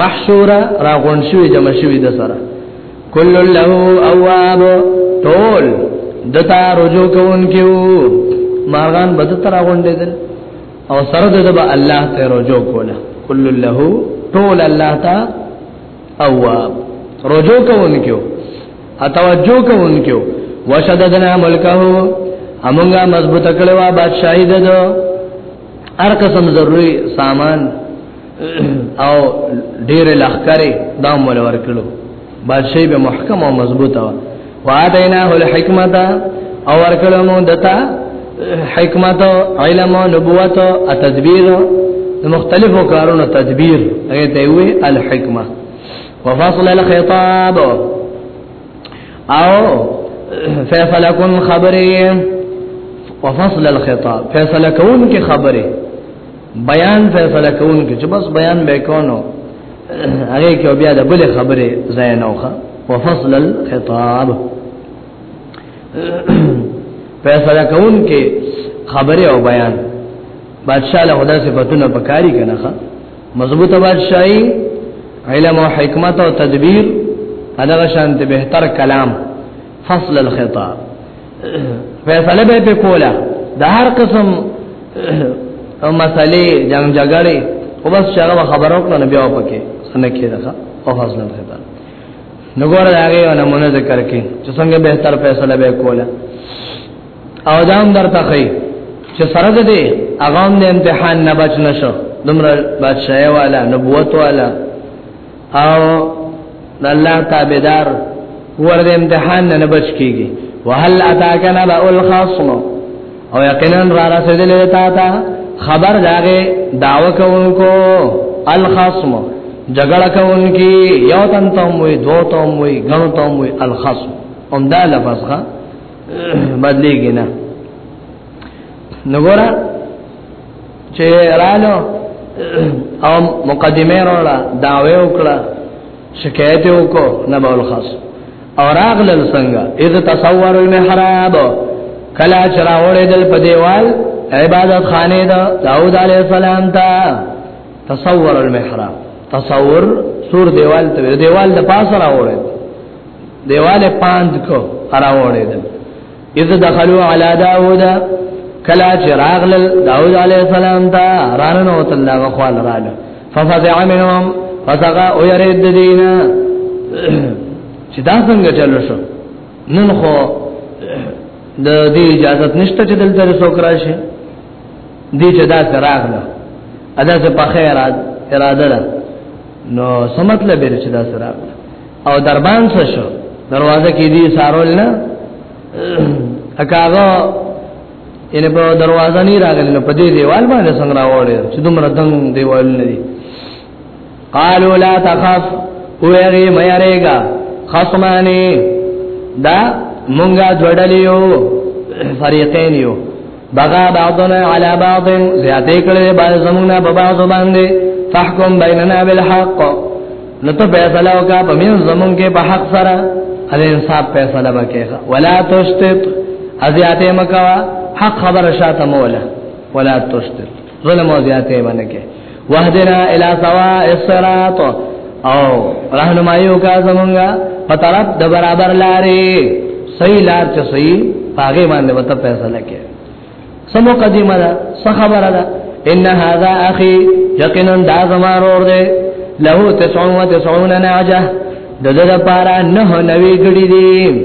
محشوره را غون شوی جمع شوی د سره کل له اواب ټول دتا رجوع کون کیو مارغان بد تر غونډې دل او سره د دبا الله ته رجوع کوله کل له ټول الله تا اواب رجوع کون کیو اتوجو کون کیو وشددنا ملکه امونګه مضبوط کړو بادشاہی ددو هر قسم ضروری سامان او ډیر لخرې دا مول ورکړو بادشاہ به محکم او مضبوطه وا وادیناه الحکمت او ورکړو مو دتا حکمت علم او نبوت او تدبیر مختلفو کارونو تدبیر هغه ته وی الحکمه وفصل الخطاب او فیصله کن خبره وفصل الخطاب فیصله کون کې خبره بیان فیصله کون کې چې بس بیان به کونو هغه کې بیا د بل خبره ځای نه وخه وفصل الخطاب فیصله کون کې خبره او بیان بادشاہ له خدا صفاتونه پکاري کنه مضبوطه بادشاہي علم او حکمت او تدبیر هغه شانته بهتر کلام فصل الخطاب فیصله به په کوله د هر قسم مسلې جنگ جګړې او بس هغه خبرو کړو بیا پکې سن کېده او فضل خدا نو ګوره هغه یو نمونه ذکر کړي چې څنګه به تر فیصله به کوله او دام درته خي چې سره دې اغام د امتحان نه بچ نشو دمر بادشاہي والا نبوت والا او د الله تابعدار ورته امتحان نه بچ کیږي وهل اتاک نبا الخصم او یقینا را رسیدلې تا ته خبر داغه داو کوونکو الخصم جګړه کوونکی یو تن ته وي دو ته وي غنو ته وي الخصم هم دا لفظه بدلیږي نه نګورا چې رالو او مقدمه وروړه داوی وکړه شکایت وکړو نه بول خاص او راغلل څنګه اذ تصور المحراب کلا چراوړې دل په دیوال عبادت خانه دا داوود علی السلام ته تصور المحراب تصور سور دیوال ته دیوال د پاسه راوړې دیواله پاند کو راوړې دل اذ دخلوا على داوود کلا چې راغلل داوود علی السلام ته رانن او تلا غوال رااله ففزع منهم فسقا او يرد دینا چې دا څنګه چلو شو نن خو د دې اجازه نشته چې دلته څوک راشي دې چې دا راغله ادا څه په خیر اراده ده نو سمت لبیر چې دا سره او دربان څه شو دروازه کې دي سارول نه اکاغه ان په دروازه نه راغلی نو په دې دیوال باندې څنګه راوړل چې دومره دنګ دیوال نه دي قالوا لا تخف ويري ميريغا خصماني دا مونږه جوړلیو فريقين یو بغا بعضنا على بعض زیاته کړي بعض زمونه په بعض باندې فحكم بيننا بالحق نو ته فیصله وکا په من زمون کې په حق سره ال انصاف فیصله وکړه ولا تشتت ازیاته مکوا حق خبر شاته مولا ولا تشتت ظلم او زیاته باندې کې وحدنا الى سواء الصراط او راهنمایو کا زمونږه په طرف د برابر لارې صحیح لار چې صحیح هغه باندې وته فیصله کې سمو قدیمه ده څه خبره ده ان هذا اخي یقینا دا زما ور ده له 99 نعجه د دې لپاره نه نوې ګړي دي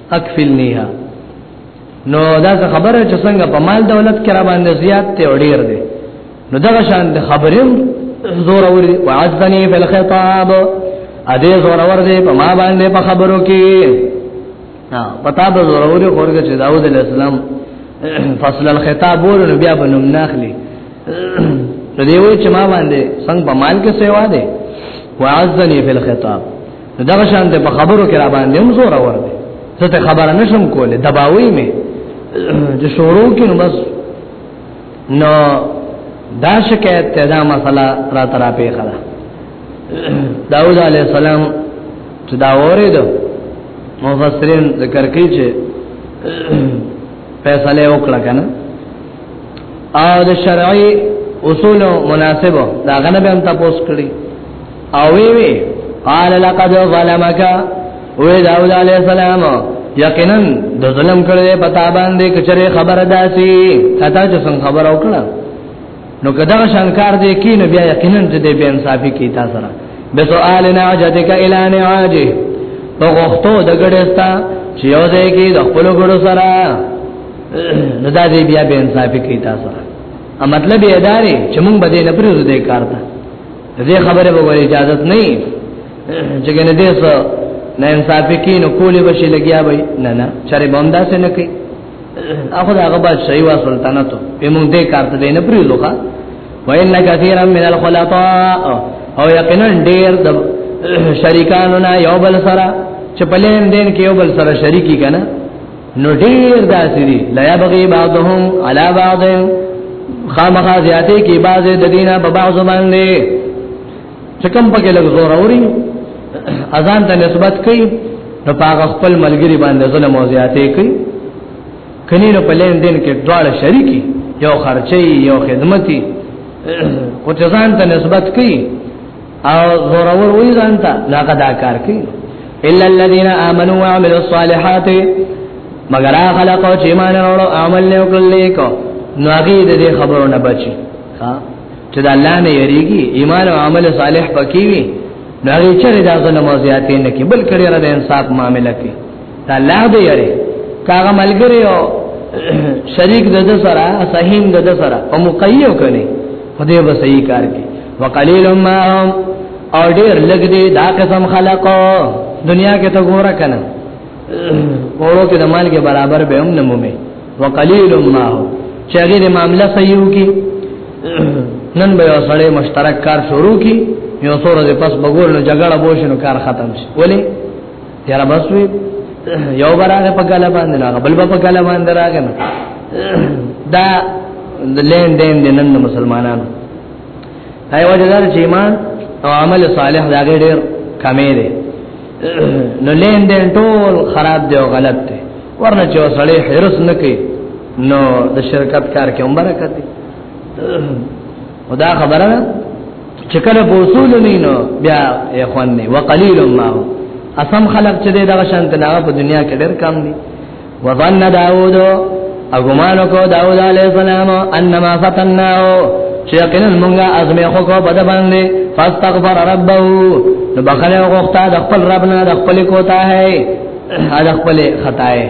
اکفلنیها نو دا خبره چې څنګه په مال دولت کې را باندې زیات ته وړیر دی نو دا شان د خبرم زور اور دی وعزنی فی الخطاب ا دې زور اور دی په ما باندې په خبرو کې ها پتا به زور اور خورګ چې داوود علیہ السلام فصل الخطاب ور نو بیا بنم ناخلی نو دی وای چې ما باندې څنګه په مال کې سیوا دی وعزنی فی الخطاب نو دا شان ته په خبرو کې را باندې هم زور اور دی زه ته خبره نشم کوله دباوي مې چې شروع کې نو بس نو دا شکایت ته دا مسله را ترا په خلا داوود علی السلام چې دا اورید مفسرین ذکر کوي چې فیصله وکړه کنه او د شرعي اصول مناسبه دا غنه به هم تاسو کړی او وی وی قال لقد ظلمك و داود علیہ السلام یقینا د ظلم کړي پتا باندې کچره خبر داسي کته چې څنګه خبر او کړه نو کدا شانکار دې کین بیا یقینا دې بے انصافي کی تا سره بسؤال نعجتک الی نعاجه په غختو د ګړستا چې یو ځای کې د خپل ګړو سره نو دا دې بیا بے انصافي کی تا سره ا مطلب یې ادارې چې مونږ بده نه پرې دې کارته دې خبره به ولې اجازه نه چې کنه دې سو نه انصاف کې نو کولې بشي لګیا وي نه نه چاري بندا سه نه کوي اخو دا هغه باد شي وا سلطنت په موږ دې کارت دې نه پری لوخه وان کثیر من الخلطاء او یقینا ډیر د شریکانو نه یو بل سره چې په لین دین کې یو بل سره شریکی کنه نو ډیر داسې دي لا يبغي بعضهم على بعض خامخا زیاتې کې بعض د دینه په بعض باندې چکم پکې لږ زور اوري اذان ته نسبت کوي نو پاغه خپل ملګری باندې ظلم او زیاتې کوي کني نو په لین دین کې دواړه شریکي یو خرچي یو خدمتي او ځان ته نسبت کوي او زورور وی ځانتا نو هغه دا کار کوي الا الذين امنوا وعملوا الصالحات مگر خلق او چې مان وروړو عمل نه وکړل کو نو هغه دې خبرو نه بچي ها چې د الله نه یریږي ایمان او عمل صالح پکې وي نو هغه چې دا ظلم او زیاتې نه کوي بلکې ډېر د انصاف معاملې کوي دا الله دې یاره کاغه ملګری او شریک د د سره صحیح د د سره او مقیو کړي خدای به صحیح کار کوي وقلیل ما هم او ډیر لګ دې دا قسم خلقو دنیا کې ته ګوره کنه اورو کې د مال کې برابر به هم نمومه وقلیل ما هم چې هغه د معاملې صحیح کی نن به سړی مشترک کار شروع کی یو سورې پس بګور نو جګړه بوشنو کار ختم شي ولی یاره بس وی یو برانه په ګاله باندې نه بل په ګاله باندې راغی دا لین دین د نن مسلمانانو هاي وجدار چې ایمان او عمل صالح دا ډېر کمې دي نو لین دین ټول خراب دی او غلط دی ورنه چې وسړې حرس نه کوي نو د شرکت کار کې هم برکت دی خدا خبره چې کله په اصول نه نو بیا یې خوان نه وقلیل ما هو اسم خلق چې دغه شانت نه په دنیا کې ډېر کم دي وظن داوود اغمان کو داوود علیه السلام انما فتناه چې یقینا مونږه ازمه خو کو بد باندې فاستغفر ربه نو بخره غوښتا د خپل رب نه د خپل کوتا ہے د خپل خطا ہے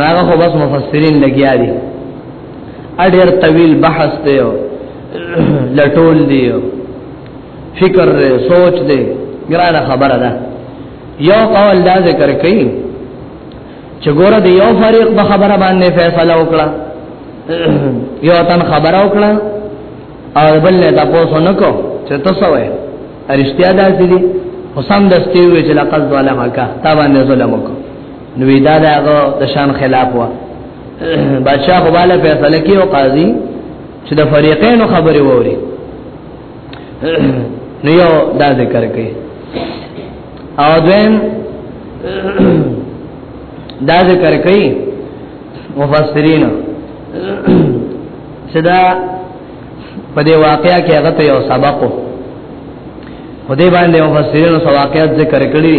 ناغه خو بس مفسرین لګیا دي اډیر طویل بحث دی لټول دی فکر دی سوچ دی ګرانه خبره ده یو قول دا ذکر کړي چې ګوره دی یو فریق په خبره باندې فیصله وکړه یو تن خبره وکړه او بل له تاسو نه کو چې تاسو وایي ارشتیا داسې دي حسام دستي وی چې لقد ظلمک تا باندې ظلم وکړه نو دا دغه د شان خلاف و بادشاہ خو بالا فیصله کی او قاضي چې د فریقین خبرې ووري نو یو دا ذکر کوي او دویم دا ذکر کوي مفسرین صدا په دې واقعیا کې هغه ته یو سبق خو دې باندې مفسرین سو واقعیت ذکر کړی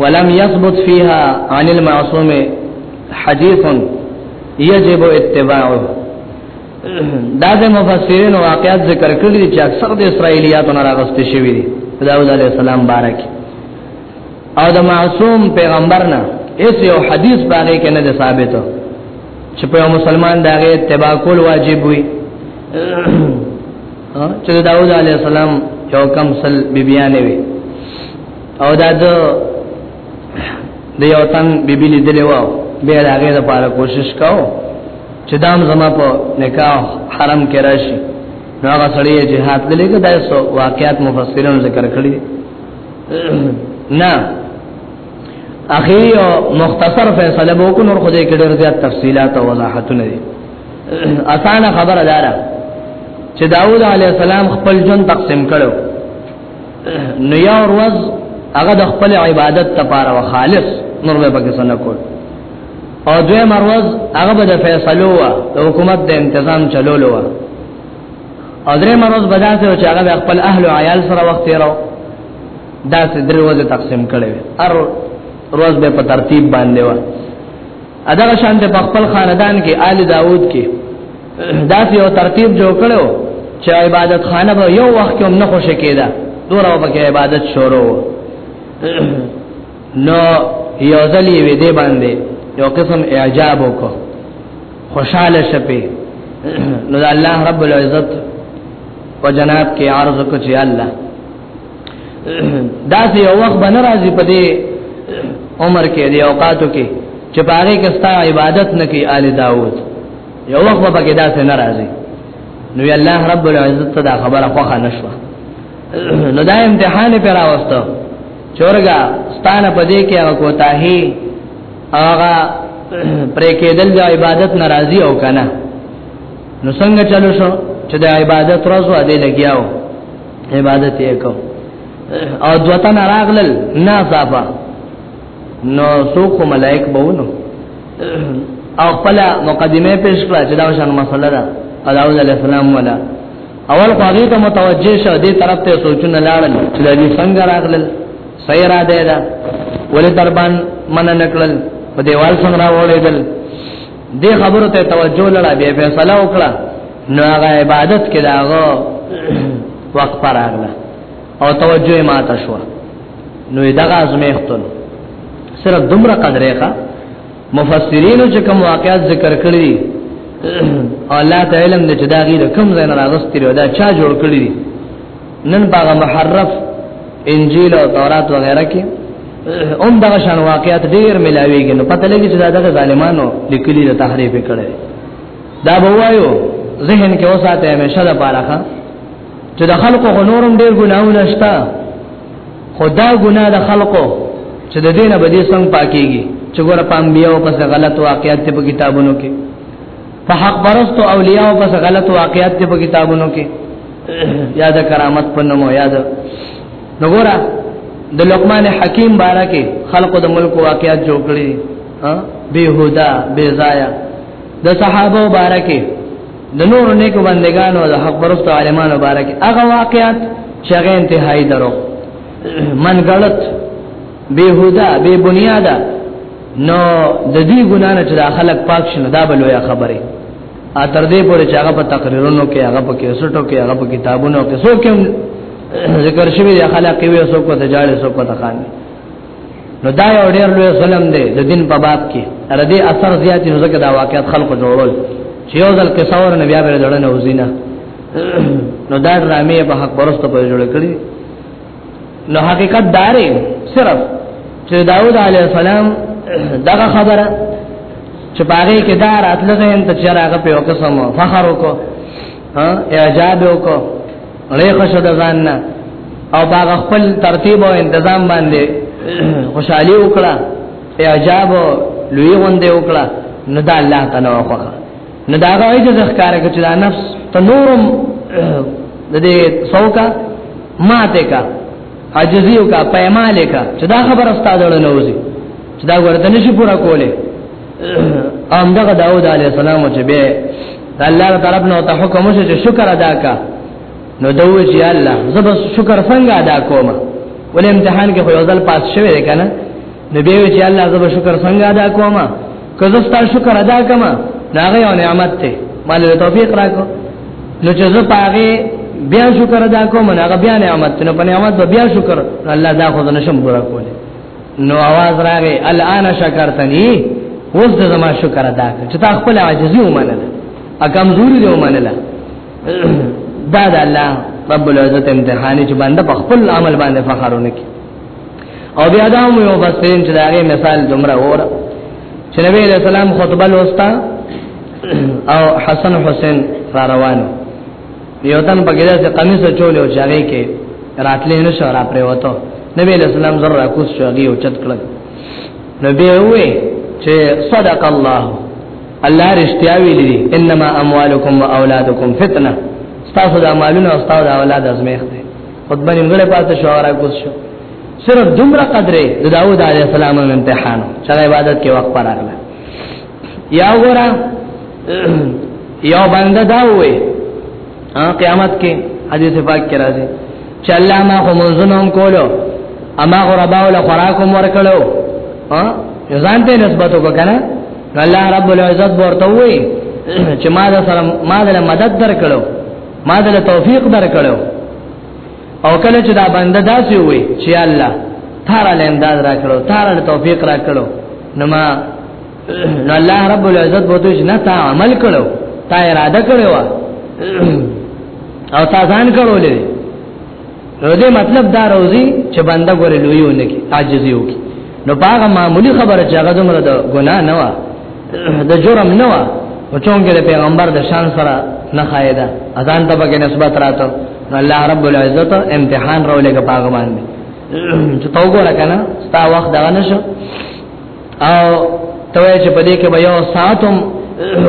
ولم يثبت فيها عن المعصوم حديث يجب اتباعه دا د مفسرین واقعات ذکر کړی دي چې اکثر د اسرایلیاتو نه راغست شوی دي داوود علی السلام بارک او د معصوم پیغمبر نه اس یو حدیث باندې کې نه ثابت چې په مسلمان دغه اتباع کول واجب وي چې داوود علی السلام یو کم سل بیبیانه وي او دا د د یو تن بیبي لیدلې و به هغه لپاره کوشش کاو چې دام زما په نکاح حرم کې راشي نو هغه سړی جهاد دلې کې دایسو واقعات مفسرین ذکر کړی نه اخی او مختصر فیصله به کو نور خو دې کې ډېر زیات تفصيلات او وضاحتونه دي اسانه خبره دارا چې داوود علی السلام خپل جون تقسیم کړو نو یا ورځ هغه د خپل عبادت لپاره وخالص نور به پکې څنګه کول او دوی مروز هغه به د فیصلو وا د حکومت د تنظیم چلولو وا او درې مروز بداسه چې هغه خپل اهل او عیال سره وخت تیرو دا سه درې ورځې تقسیم کړي هر روز به په ترتیب باندې و اداغه شان د خپل خاندان کې آل داوود کې دا یو ترتیب جوړ کړو چې عبادت خانه به یو وخت هم نه خوشی کېده دوره به کې عبادت شروع نو یو ځلې وې دې باندې یو قسم اعجاب وکړو خوشاله شپې نو الله رب العزت په جناب کې عرض وکړ چې الله دا یو وخت باندې راځي په دې عمر کې دی اوقاتو کې چې باغې کې ستا عبادت نه کوي آل داوود یو وخت په کې داسې ناراضي نو الله رب العزت ته دا خبره خوخه نشو نو دا امتحان پر راوستو چورګه ستانه پدې کې هغه کوتاهي هغه پرې کېدل د عبادت ناراضي او کنه نو څنګه چلو شو چې د عبادت ورځ و دې لګیاو عبادت یې کو او دوتن راغلل ناصافه نو څوک ملائک بونو او خپل مقدمه پیش کړه چې دا شان مسله ده داوود علیه السلام ولا اول خو هغه ته متوجه شو دې طرف ته سوچونه لاړل چې دې څنګه راغلل سیرا دې دا ولې دربان من نکړل په دیوال څنګه راوړېدل دې خبرو ته توجه لړا به فیصله وکړه نو هغه عبادت کې داغو وقفه راغله او توجه ماته شو نو دغه ازمیختون صرف دومره قدرې ښه مفسرین چې کوم واقعات ذکر کړی الله تعالی علم دې چې دا غیر کوم ځای نه راغستې دا چا جوړ کړی دي نن باغ محرف انجیل او تورات وغیرہ کې هم دا شان واقعات ډیر ملاویږي نو پته لګی چې دا د ظالمانو لیکلي د تحریف کړي دا بوایو ذهن کې اوساته همیشه د پاره چې د خلکو غنورم ډیر ګناونه شته خدا ګنا د خلکو چې د دینه به دې څنګه پاکيږي چې ګوره پام بیا او پس غلط واقعیت په کتابونو کې په حق پرستو اولیاء او پس غلط واقعیت په کتابونو کې یاد کرامت پنمو یاد نو ګوره د لقمان حکیم بارا کې خلکو د ملک واقعیت جوړ کړی بیهودا بیزایا د صحابه بارا کې د نور نیکو بندگانو د حق پرست عالمانو بارک هغه واقعات چې هغه انتهایی درو من غلط بهودا به بنیادا نو د دې ګنا نه چې خلک پاک شنه دا بل وی خبره ا تر دې پورې چې هغه په تقریرونو کې هغه په کیسټو کې هغه په کتابونو کې څوک ذکر شوی دی خلک وی څوک ته جاړي څوک ته خان نو دا یو ډیر لوی ظلم دی د دین په باب کې ار دې اثر زیات نو ځکه دا واقعیت خلق جوړول چې یو ځل کې څور نه بیا به جوړنه وزینا نو دا ډرامې په حق پرسته په جوړ کړی نو حقیقت دارې صرف چې داوود علی السلام دغه خبره چې پاره کې دار اتلغه ان ته چرغه په وکسم فخر وکړو ها اعجاب وکړو ریخ شو د ځان نه او باغ خپل ترتیب او تنظیم باندې خوشحالي وکړه اعجاب لوی غوندې وکړه نو دا الله تعالی وکړه نو دا هغه چې ځخکار کې چې دا نفس ته نورم د دې څوکا ماته کا عجزی او کا پېماله کا چې دا خبر استاد ورنوځي چې دا ورته نشي پورا کوله ام دغه داوود علی السلام چې به د الله طرف نه ته حکم وشي چې شکر ادا کا نو دوی چې الله زب شکر څنګه ادا کوم ولې امتحان کې خو یو ځل پاس شوی کنه نبی وی چې الله زب شکر څنګه ادا کوم که زه ستاسو شکر ادا کوم دا غي او نعمت ته مال توفیق راکو نو چې زه پاره بیا شکر ادا کوم نه هغه بیا نعمت نو په نعمت به بیا شکر الله دا خو نه شم پورا کول نو आवाज راغی الان شکرتنی اوس د زما شکر ادا کړ چې تا خپل عاجزی ومنل ا کمزوري دی ومنل دا د الله رب العزت امتحان چې بنده په خپل عمل باندې فخر ونکړي او بیا دا مو یو بسرین چې دا غي مثال دومره وره چې نبی علیہ السلام خطبه لوستا او حسن حسین را روانو یو تن پکې داسې قمیص چولې او چاغې کې راتلې نه شو را پرې وته نبی علیہ السلام زر را کوس شو هغه او چت کړل نبی وې چې صدق الله الله رښتیا ویلي دي انما اموالکم واولادکم فتنه تاسو د مالونو او تاسو د اولاد ازمیخت خطبه نیمګړې پاتې شو را کوز شو صرف دومره قدرې د داوود علی السلام امتحان چې عبادت کې وخت پر راغله یا وګوره یو بنده دا وې قیامت کې حدیث پاک کې راځي چې الله ما خو منځونو کولو اما غرباو له خوراکم ورکړو ها ځان ته نسبت وکړه الله رب العزت ورته وې چې ما دا سره ما دا مدد درکړو ما دل توفیق درکړو او کله چې دا بنده داسې وي چې الله تارا لنداز را کړو تارا توفیق را کړو نو ما نو الله رب العزت بو ته نه تا عمل کړو تا اراده کړو او تا ځان کړو لري نو دې مطلب دا روزي چې بنده ګورې لویونه کی عاجزي وکي نو باغه معمولی خبره چې هغه دومره د ګناه نه و د جرم نه و او چونګې د پیغمبر د شان سره نه خایدا اذان ته به نسبت راته الله رب العزت امتحان راولې کپاغه باندې چې تو ګوره کنه ستا وخت دا نه شو او توې چې پدې کې به یو ساتم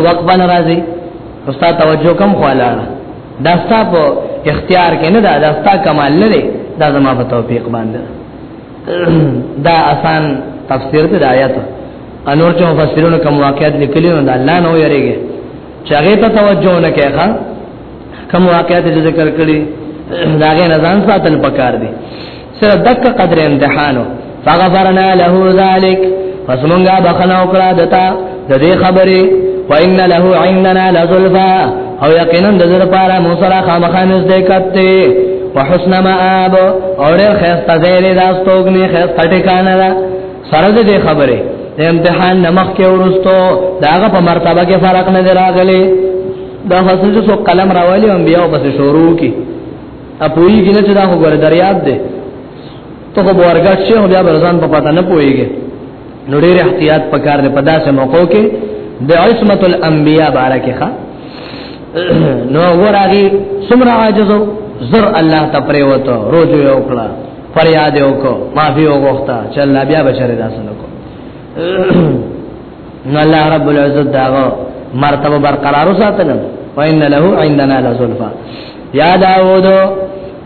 وقبن راځي استاد توجه کم خواله دا ستا په اختیار کې نه دا دا ستا کمال نه دی دا زما په توفیق باندې دا آسان تفسیر دی د آیات انور چې مفسرونو کوم واقعیت لیکلی نو دا الله نو یریږي چې هغه ته توجه نه کوي ښا کوم واقعیت چې ذکر کړی دا غي نه ځان ساتل پکار دی سره دک قدر امتحانو فغفرنا له ذلک پس مونږه بخنه وکړه دتا د دې خبرې فإن له عندنا لزلفا او یقینا د زړه پاره مو سره خامخا نږدې کته په حسن مآب او ډېر خسته زیر د استوګنې خسته ټکانه ده سره دې خبره د امتحان نمخ کې ورستو داغه په مرتبه کې فرق نه دراغلي دا حسن جو قلم راوالي انبیاء بس شروع کی اپوی کې نه چې دا خبره دریاب ده ته خو ورګټ شي بیا برزان په پتا نه پويږي نو ډېر احتیاط پکار دی په داسې موقع کې د عصمت الانبیاء بارکه ښا نو ورغي سمرا عاجزو زر الله ته پریوتو روزو یو کړه فریاد یو کو معافي وغوښته چې الله بیا بشری داسې نکو نو الله رب العزت داغو مرتبه برقرار ساتنه وان له عندنا لزلفا یا داوود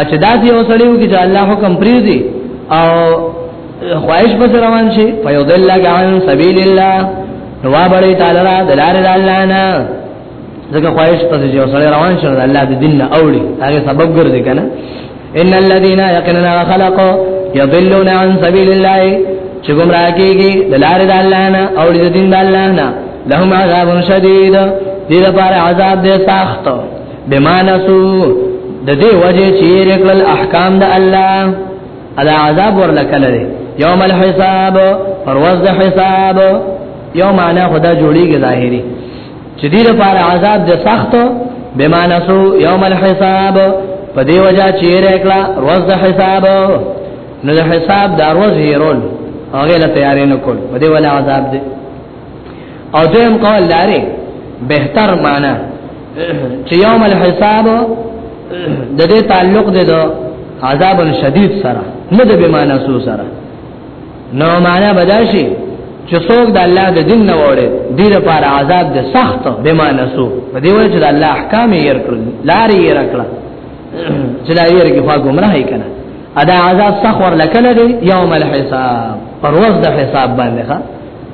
اچ داسې یو سړی وو چې الله حکم پریږدي او خواهش به روان شي فیضل عن سبیل الله نو بڑی تعالی را دلار الله نه ځکه خواهش پسې یو سړی روان شي الله د دین نه اوړي هغه سبب ګرځي کنه ان الذين يقننا خلقوا يضلون عن سبيل الله چې ګمرا کیږي دلار د الله نه اوړي د دین د الله نه لهم عذاب شدید دې لپاره عذاب دې سخت بمانسو د دې وجه چې رکل احکام د الله ادا عذاب ورلکل دي یوم الحساب پرواز د حساب یوم معنا خدا جوړیږي ظاهري چې دې لپاره عذاب د سخت بمانسو یوم الحساب په دې وجه چې رکل روز د حساب نو د حساب د روز هیرول هغه له تیارې نه کول په دې ولا عذاب دي او دیم قول لاره بهتر معنا چې یوم الحساب د دې تعلق دی دو عذاب شدید سره نه د بیمانه سو سره نو معنا بداشي چې څوک د الله د دین نه وړي دې لپاره عذاب د سخت بیمانه سو په دې وجه چې د الله احکام یې ورکړل لارې یې ورکړه چې دا یې ورګه خوا گمراهی کنه ادا عذاب سخور لکله دی یوم الحساب پر ورځ د حساب باندې ښا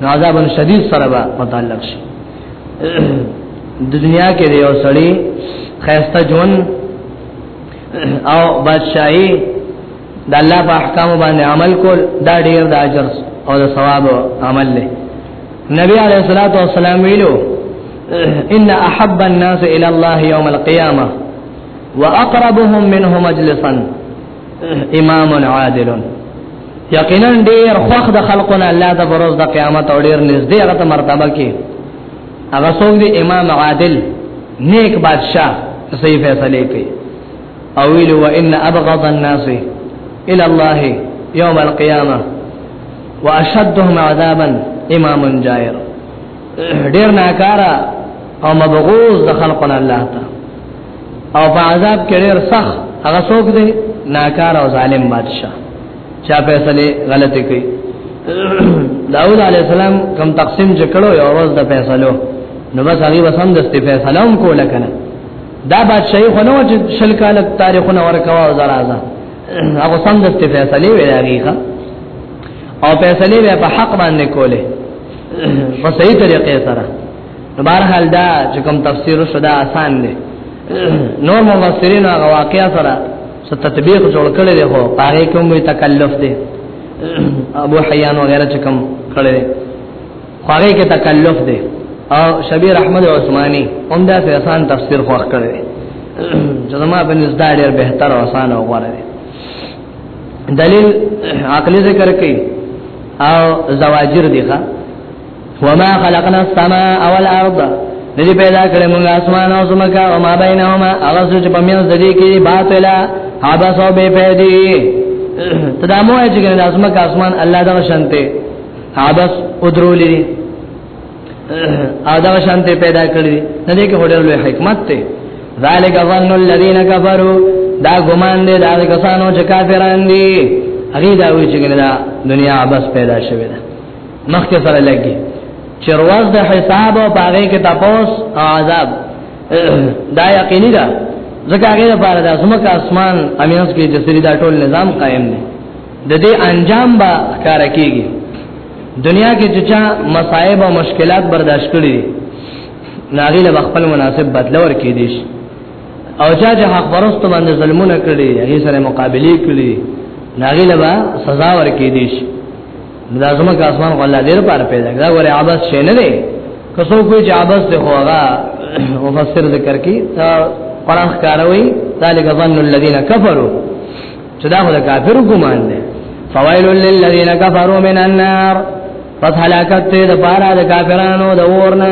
نو عذاب شدید سره به متعلق شي د دنیا کې دی او سړی خیسته جون او بادشاہي د الله په احکام باندې عمل کول دا ډیر د اجر او د ثواب عمل دی نبی علیہ الصلوۃ والسلام ویلو ان احب الناس الى الله يوم القيامه واقربهم منه مجلسا امام عادل یقینا ډیر خوخ د خلقونه الله د بروز د قیامت او ډیر نږدې هغه ته مرتبه کې هغه څوک دی امام عادل نیک بادشاہ صحیح فیصله کوي او ویل و ان ابغض الناس الى الله يوم القيامه واشدهم عذابا امام جائر ډیر ناکارا او مبغوز د خلقنا الله تعالی او په عذاب کې ډېر سخت هغه څوک دی ناکار او ظالم بادشاہ چا فیصله غلطه کوي داوود علی السلام کم تقسیم جکړو یو ورځ د فیصلو نو بس هغه وسم د فیصله هم کوله کنه دا بادشاہي خو نو چې شل کال تاریخونه ورکوا او زرازه هغه سم د فیصله وی هغه او فیصله به په حق باندې کوله په صحیح طریقې سره بهر حال دا چې کوم تفسیر شو دا آسان دی نور مفسرین هغه واقعیا سره څه تطبیق جوړ کړی دی خو پاره کوم وی تکلف دی ابو حیان وغیرہ چې کوم کړی دی خو هغه کې تکلف دی او شبیر احمد عثماني هم دا څه آسان تفسیر خو کړی دی چې زما په نس دا ډیر بهتر او آسان او غوړه دی دلیل عقلی ذکر کوي او زواجر دی ښا وما خلقنا السماء والارض ندی پیدا کړی موږ اسمان او زمکا او ما بینهما هغه څه چې په میاں د دې کې باطلا هغه سو به پیدي تدامو چې ګنه د اسمک اسمان الله دا شانته هغه ودرولې ادا شانته پیدا کړی نه دې کې هډر لوی حکمت ته ذالک ظن الذين كفروا دا ګمان دې دا کسانو چې کافران دي هغه دا وی چې ګنه دا دنیا بس پیدا شوه مخکې سره لګي چې ورځ د حساب او باغې کې تپوس او عذاب دا یقیني ده ځکه هغه لپاره د اسمکه اسمان امینس کې چې سری دا ټول نظام قائم دی د دې انجام به کار کیږي دنیا کې چې چا مصايب او مشکلات برداشت کړي ناغي له خپل مناسب بدل ور کې دي او چا چې حق پرست باندې ظلمونه کړي هغه سره مقابله کړي ناغي له سزا ور کې دي دا زما کا اسمان خو الله دې پر پیدا دا غره عباس شي نه دی که څو کوی چې عباس ته خو هغه مفسر ذکر کی دا قران ښکاروي ذالک ظن الذين كفروا چې دا خو د کافرو ګمان دی فوائل للذین کفروا من النار پس حلاکت ته د پارا د کافرانو د ورنه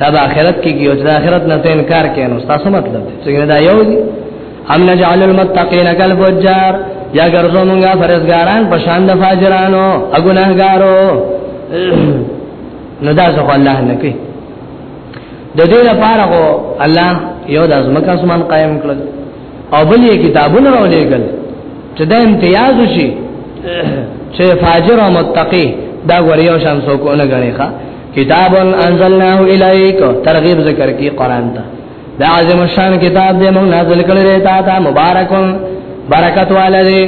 دا د آخرت کې یو د آخرت نه ته انکار کینو تاسو مطلب دی څنګه دا یو دی ام نجعل المتقین کالفجار یا ګرځو مونږه فرزګاران په شان د فاجرانو اګنهګارو نو دا څه الله نه کوي د دې لپاره هو الله یو د ازمکه اسمان قائم کړ او بلې کتابونه راولېګل چې دا امتیاز شي چې فاجر او متقی دا غوړیو شان څوک نه غړي ښا کتاب انزلناه الیک ترغیب ذکر کی قران ته دا عظیم شان کتاب دې موږ نازل کړی دی تا ته مبارکون برکت والده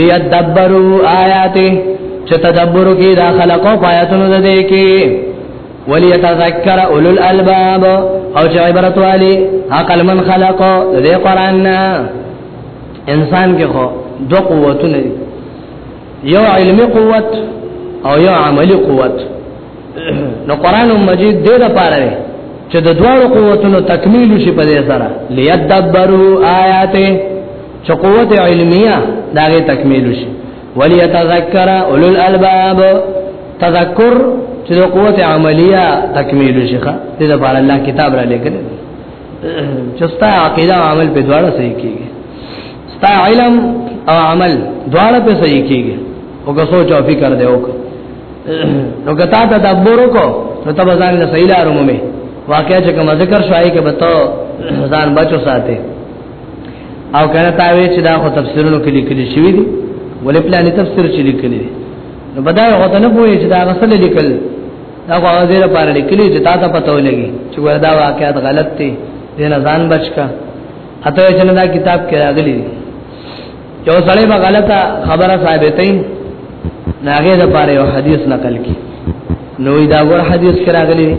لیدبروا آیاته چې تدبر کی دا خلقو آیاتونو دې کی وليتذكر اولو الالباب او چې عبرت والی عقل من خلقو دې قران نه انسان کې خو دو قوتونه یو علمی قوت او یو عملی قوت نو قران مجید دې د پاره دی چې د دوه قوتونو تکمیل شي په دې سره لیدبروا آیاته چې قوت علمیه دا غي تکمیل شي وليتذكر اولو الالباب تذکر چې د قوت عملیه تکمیل شي ښه دې د پاره الله کتاب را لګل چې ستا عقیده عمل په دواړه صحیح کیږي ستا علم او عمل دواړه په صحیح کیږي او که سوچ او فکر دی وک نو کتا ته تدبر کو نو تب ځان له صحیح لار مومي واقعا چې کوم ذکر شوی کې بتو ځان بچو ساتي او کنه تا وی چې دا خو تفسیرونو کې لیکل شوی دی ولې پلانې تفسیر چې لیکل دی نو بدای هغه ته نه پوهې چې دا غسل لیکل دا خو هغه زیره پاره لیکلی چې تا ته پته ولګي چې دا واقعیت غلط دی دې نه ځان بچ کا اته چې دا کتاب کې راغلي یو سړی به غلطه خبره ثابتې ناګه د پاره یو حدیث نقل کی نو دا ور حدیث کې راغلي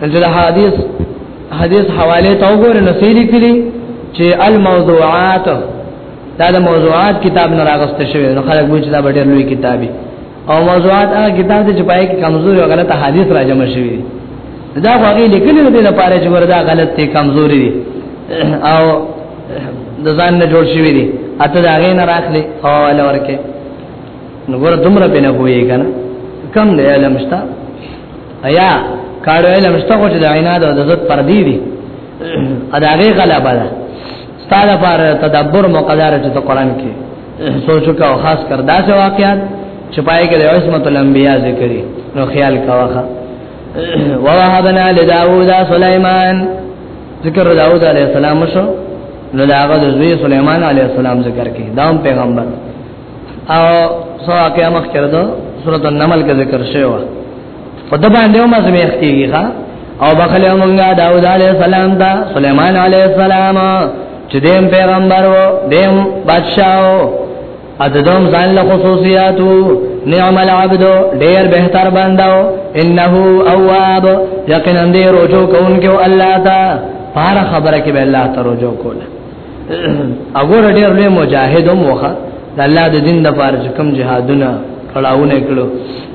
چې دا حدیث حدیث حواله ته وګوره نو سې لیکلي چې الموضوعات دا د موضوعات کتاب نه راغسته شوی نو خلک وایي چې دا ډېر لوی کتابي او موضوعات هغه کتاب چې پای کې کمزوري او غلطه حدیث را جمع شوی دی دا خو هغه لیکلي دی د پاره چې وردا غلط دی کمزوري دی او د ځان نه جوړ شوی دی اته دا غي نه راخلي او ول ورکه نو ګور دومره پنه کوی کنه کم دی علم شتا ایا کارو علم شتا خو چې د عیناد او د عزت پر دی دی ادا غي غلبه ده ستاده پر تدبر مقدار چې قرآن کې سوچ وکاو خاص کر دا څه واقعات چې پای کې د عصمت الانبیاء ذکر نو خیال کاوه ووهبنا لداوود سليمان ذکر داوود علیه السلام شو نو دا هغه د زوی سليمان عليه السلام ذکر کی دام پیغمبر او سو واقعا مخ کړه دو سورۃ النمل کې ذکر شوی په د باندې هم ازمیخ کیږي ښا او بخل موږ داوود علی السلام دا سليمان علی السلام چې دیم پیغمبر وو دیم بادشاہ وو اددوم ځان له خصوصیاتو نعم العبد ډیر بهتر بنداو انه اواب یقینا دې رجوع کوونکو الله تا پار خبره کې به الله ته رجوع کوله اګور ډیر لوی مجاهد هم وخه د الله د دین د پاره کوم جهادونه کړهونه کړو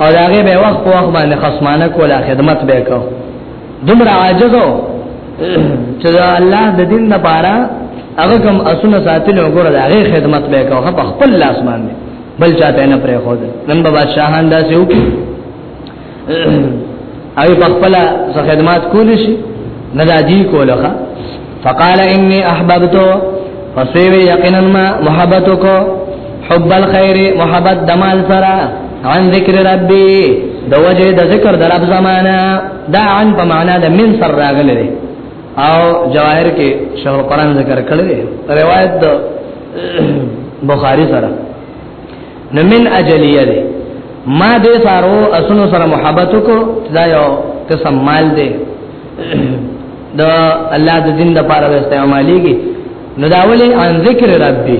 او دا هغه به وخت په وخت باندې خصمانه کوله خدمت به کو دومره عاجزو چې الله د دین لپاره هغه کوم اسونه ساتل او ګوره دا هغه خدمت به کو په خپل لاس باندې بل چاته نه پرې خو نن به بادشاہان داسې وکړي او په خپل خدمات کول شي نه دادی کوله فقال اني احببت فسوي يقينا ما محبتك حب الخير محبت دمال سرا عن ذكر ربي د وجه د ذکر د رب زمانہ دا عن په معنا د من سر راغلی دی او جواهر کې شهر قران ذکر کړی دی روایت د بخاری سره نه من اجلیه دی ما دې سارو اسونو سره محبت کو دا یو قسم مال دی د الله د دین د پاره استعمالېږي نو دا ولې ان ذکر ربي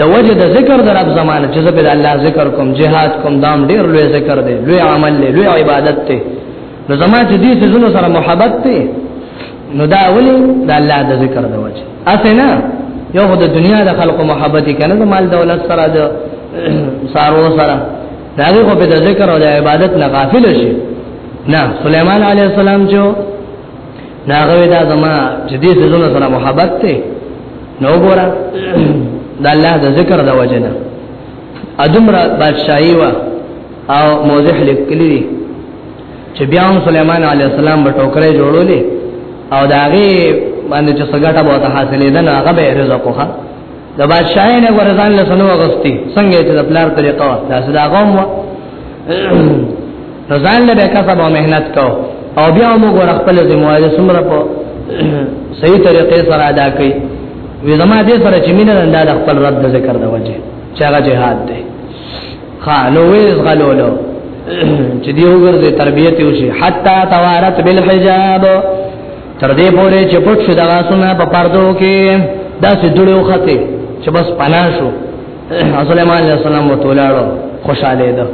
د وجه د ذکر د رب زمانه چې زبر الله ذکر کوم جهاد کوم دام ډیر لوی ذکر دی لوی عمل دی لوی عبادت دی نو زمانه چې دې سيزونو سره محبت دی نو دا اولی دا الله دا ذکر دا وجه اسنا یو خود دنیا دا خلق و محبتی کنه دا مال دولت سرا دا سارو سرا دا غی خو دا ذکر و دا عبادت لغافل شی نا سلیمان علیہ السلام جو نا غوی دا زما جدی سزون سرا محبت تی نو گورا دا اللہ دا ذکر دا وجه نا ادمرا بادشاہی و او موضح لکلی دی چې بیا هم سليمان عليه السلام به ټوکرې جوړولې او داغه باندې چې سګټه به ته حاصلې ده هغه به رزق وخا د بادشاہ نه ورزان له سنو غستی څنګه چې د پلار طریقه وا داسې دا قوم وا رزان له به کسب او مهنت کو او بیا موږ ور خپل ذمہ واري سمره په صحیح طریقې سره ادا کړئ وې زما دې سره چې مینه د خپل رب د ذکر د وجه چې هغه جهاد دی خا نو وې غلولو چې دی وګرځي تربيت وشي حتا توارت بالحجاب تر دې پورې چې پټ شو دغه سونه په پردو کې داسې جوړو خته چې بس پنا شو سليمان عليه السلام وتولاړو خوشاله ده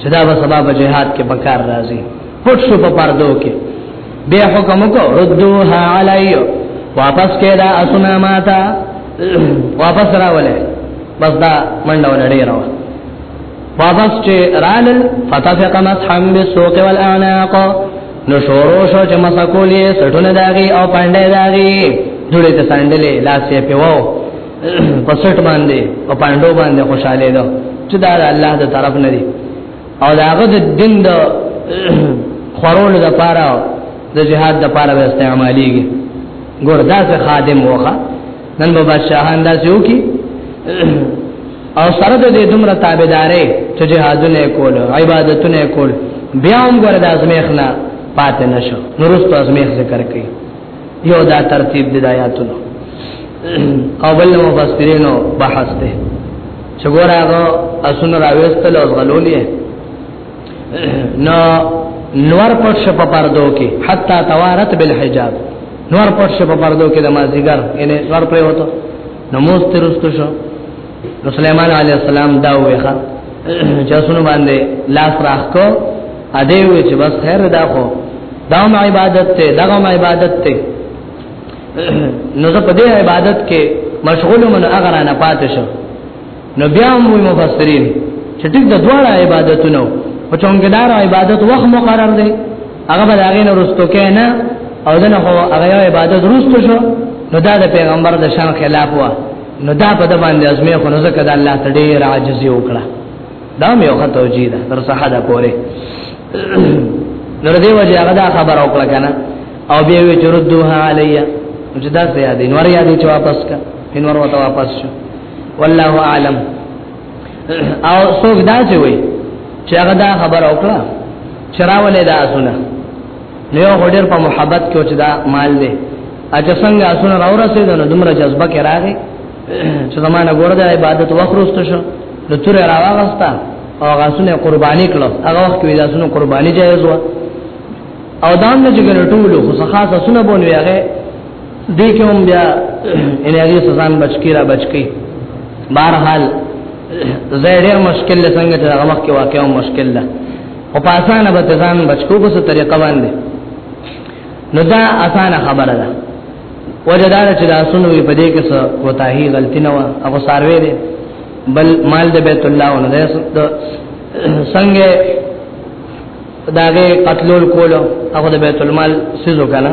چې دا به سبب جهاد کې بکار راځي پټ شو په پردو کې بیا حکم کو ردوها علی واپس کړه اسنا ماتا واپس راوله بس دا منډه ولړی راو واپس چې رال فتفق مسحم بالسوق والاعناق نو شورو شو چې مسکولې سټونه داغي او پاندې داغي جوړې ته ساندلې لاسې په وو پسټ باندې او پاندو باندې خوشاله ده چې دا الله د طرف نه دی او داغه د دین د خورولو د پاره د جهاد د پاره به استعماليږي ګوردا څه خادم وخه نن به بادشاہان داسې وکي او سره د دې دومره تابعدارې چې جهادونه کول عبادتونه کول بیا هم ګوردا ازمیخ نه پاتې نشو نورستو ازمیخ ذکر کوي یو دا ترتیب دی د آیاتونو او بل مفسرینو بحث دی چې ګور هغه اسن راويستل او غلولې نو نور پټ شپ پردو کې حتا توارت بالحجاب نور پټ شپ پردو کې د مازیګر ان نور پر وته نو موسترستو شو نو سليمان عليه السلام دا وېخه چې سونه باندې لاس راخ کو ا دې وې چې بس خیر دا خو دا عبادت ته دا عبادت ته نو زه په دې عبادت کې مشغول من اگر نه پات شو نو بیا مو مفسرین چې ټیک د دواړه عبادتونو په چونګدار عبادت وخت مقرر دی هغه به هغه نه رستو کې نه او دنه هغه عبادت رستو شو نو دا د پیغمبر د شان خلاف و نو دا په د باندې ازمه خو نو زکه د الله ته ډیر عاجزي وکړه دا مې یو خطو جی دا تر څه حدا پوره نور دی وجه هغه دا خبر او کړه کنه او به وی چردوها علیا چې دا څه یاد نور یاد چې واپس کا نور وته واپس شو والله اعلم او څوک دا چې وی چې هغه دا خبر او کړه چراولې دا اسونه نو یو غډیر په محبت کې چې دا مال دی اچ څنګه اسونه راو رسید نو دمر جذبه کې راغی چې زمانه ګوره د عبادت وخروست شو نو تر راوغستا او غاسونه قرباني کړو هغه وخت وی لاسونه قرباني جایز و او دام نه جګر ټول خو څخه سونه بونوي هغه دې کوم بیا ان هغه سزان بچکی را بچکی بهرحال زه ډېر مشکل څنګه چې هغه وخت کې واقعا مشکل ده او په اسانه به ځان بچو په څه طریقه باندې نو دا اسانه خبره ده وجدار چې دا سونو په دې کې څه کوتاهي غلطي نه و هغه ساروي دي بل مال د بیت الله او نه ده څنګه داغه قتلول کولو هغه د بیت المال سيزو کنه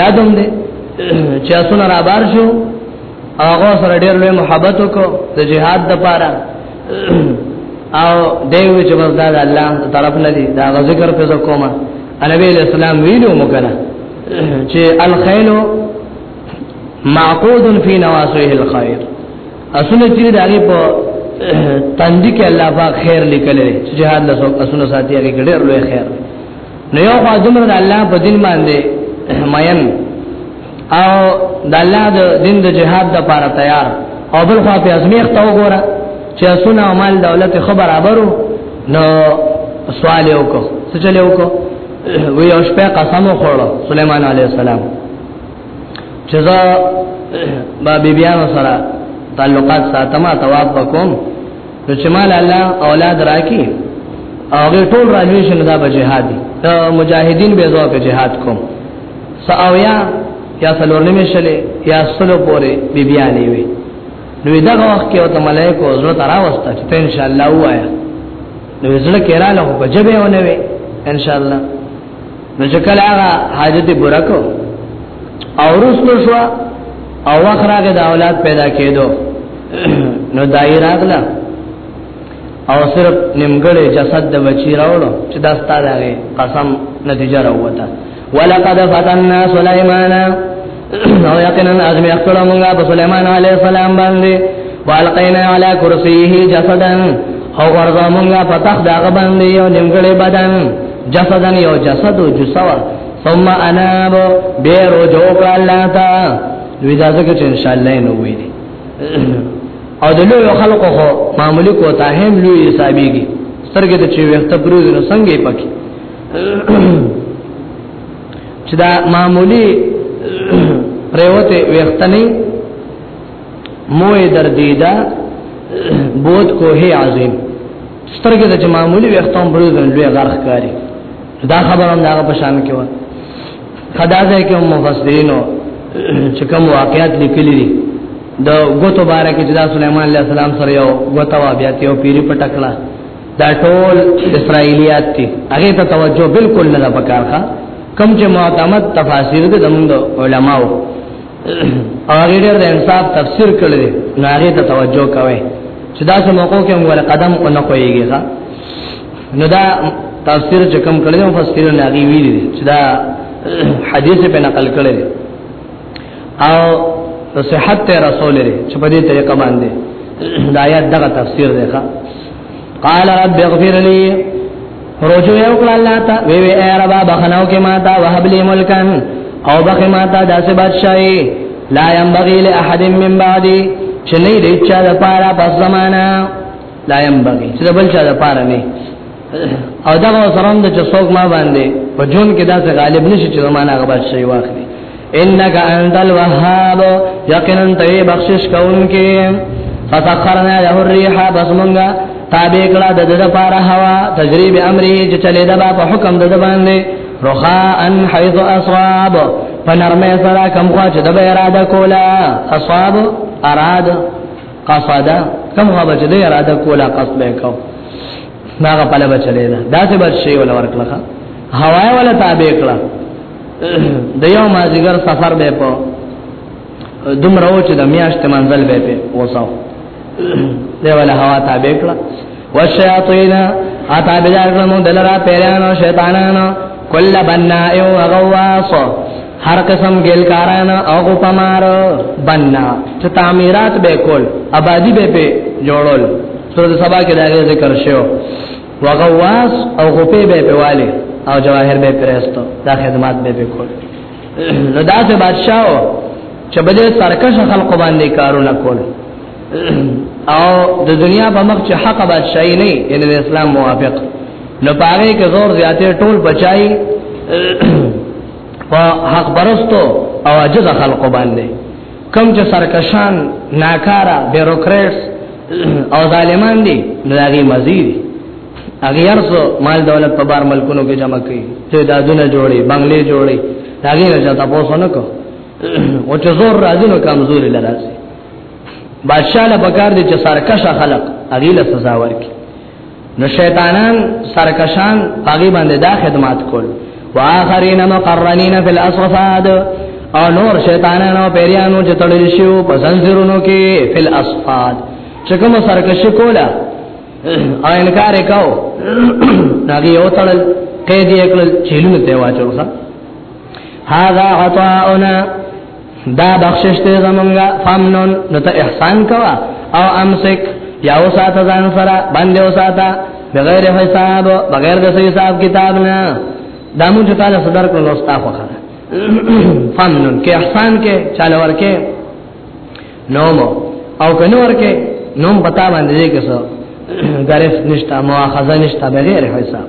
یادوم دې چې اسونه را بار شو هغه سره ډېر لوی محبت وکړو د جهاد د پاره او دیو چې بس دا الله طرف نه دی دا ذکر په کومه نبی اسلام ویلو مکره چې الخيل معقود فی نواسه الخير اسونه چې دغه په تندې کې الله پاک خیر لیکل چې جهاد له اسونه ساتي هغه ډېر لوی خیر دی نو یو خوا دومره د الله په دین باندې مین او د الله د دین د جهاد د لپاره تیار او بل خوا په ازمیخت وګوره چې سونه او مال دولت خو برابرو نو سوال یو کو څه چلے وکړو وی او شپه قسم وخوړو سليمان عليه السلام چې زه با بیبيانو سره تعلقات ساتم او تواب وکوم نو چې مال الله اولاد راکې او غیر ټول راځي شنو دا به جهاد دي مجاهدین به ځو په جهاد کوم ساویا یا څلور نیمه شلې یا سلو پورې بیبیانې وي نو دا وخت کې او ته ملائکه زړه ترا وسته چې ان شاء الله وایا نو زړه کې را له په جبه ونه وي ان شاء الله نو چې کله هغه حاجت پورا کو او رسول شو او وخراغه د اولاد پیدا کېدو نو دایره اغلا او صرف نیمګړې جسد د بچی راوړو چې دا ستاره قسم نتیجه راوته ولقد فتننا سليمانا او یقینا ازمی اختر مونږه په سليمان عليه السلام باندې والقینا علی کرسیه جسدا او ورځه مونږه په تخت دغه باندې یو نیمګړی بدن جسدا یو جسد او جسوا ثم اناب بیرو جو کړه الله تا دوی دا ځکه چې ان شاء الله نو وی دي او د لوی خلکو خو معمولی کوتا هم لوی حسابيږي سترګې ته چې وخت پروز نو څنګه پکې چې دا معمولی پریوته وختنی موه در دیدا بود کوه عظیم سترګې د معمولی وختون بروزن لوی غرخ کاری دا خبره هم دا په شان کې و خدا ځای کې مفسرینو چې کوم واقعیت لیکلي دي د غوتو باره کې چې دا سليمان عليه السلام سره یو غوتوا بیا ته یو پیری پټکړه دا ټول اسرایلیات دي هغه ته توجه بالکل نه پکارخه کم چې معتمد تفاسیر دي زموږ علماو هغه ډېر د انصاف تفسیر کړل نه هغه ته توجه کوي چې دا څه موقع کې موږ قدم کو نه کويږي نو دا تفسیر چې کم کړل مفسرین هغه ویلي چې دا حدیث په نقل کړل او صحت ته رسول لري چې په دې طریقه باندې دا آیات دغه تفسیر دی ښا قال رب اغفر لي رجو یو کړه الله ته وی وی اے رب بخنو کې ما تا وهب لي ملکن او بخ ما تا داسې بادشاہي لا ينبغي لاحد من بعدي چې نه دې چا د پاره پس زمانہ لا ينبغي چې بل چا د پاره نه او دا سلام د چسوک ما باندې په جون کې دا غالب نشي چې ما نه غبر شي واخلي انك انت الوهاب یقینا ته بخشش کوونکې فسخرنا له الريح بس مونږه تابع کړه د دې لپاره هوا تجربه امرې چې چلے دا په حکم د باندې رخا ان حيث اصاب فنرمه سره کم خوا چې د اراده کولا اصاب اراد قصدا کوم هغه چې دی اراده کوله قصد به کو ناغه پله بچلې ده دا څه بچ شي ولا ورکړه هواي ولا تابع کړه د یو مازیګر سفر به په دومره و چې د میاشت منزل به په وساو دی ولا هوا تابع کړه والشیاطین اتا بجار کړه مو دلرا پیرانو شیطانانو کل بنائے و غواص هر قسم ګل کاران او غپمار بننا چې تعمیرات به کول آبادی به په جوړول سورۃ سبا کې دا ذکر شو وغواس او غپې به په والي او جواهر به پرستو دا خدمات به به کول نو دا څه بادشاہ چې بده سرکش خلق باندې کارونه کول او د دنیا په مخ چې حق بادشاہي نه یعنی د اسلام موافق نو پاره کې زور زیاتې ټول بچای په حق برستو او عجز خلق باندې کم چې سرکشان ناکارا بیوروکراتس او ظالمان دي نو هغه مزید هغه ارزو مال دولت په بار ملکونو کې جمع کړي چې دادونه جوړي بنگلې جوړي هغه راځه تاسو نه کو او چې زور راځي نو کمزوري لراسي بادشاہ له بکار دي چې سرکشه خلق هغه له سزا ورکړي نو شیطانان سرکشان هغه باندې دا خدمات کول واخرین مقرنین فی الاصفاد او نور شیطانان او پیریانو چې تړل شو په زنجیرونو کې فی الاصفاد چې کوم سرکشی کولا او انکار وکاو هغه یو تړل قید یې کړل چې لونه ته واچو ښا هاذا عطاؤنا دا بخشش ته زمونږه فامنون نو ته احسان کوا او امسک یا وسات ځان سره باندې وساته بغیر حساب بغیر د حساب کتاب نه دا مونږ ته تعالی صدر کو نو ستا خو خره فامنون کې احسان کې چاله ورکه نومو او کنه ورکه نوم پتا باندې کې سو غرف نشتا مؤاخذه نشتا بغیر حساب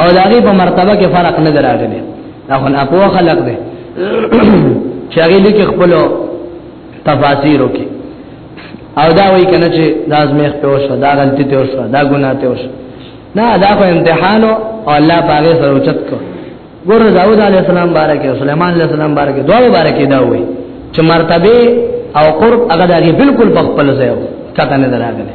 او داغي په مرتبه کې فرق نه دراغلی دا خو نه په خلق دی چې هغه لیک خپل تفاسیر وکي او دا وایي کنه چې دا زمې په وسه دا غلطي ته وسه دا ګناه ته وسه نه دا خو امتحان او الله پاګه سره اوچت کو ګور داوود علی السلام بارک او سليمان علی السلام بارک دوه بارک دا وایي چې مرتبه او قرب هغه دغه بالکل په خپل ځای کته نه دراغله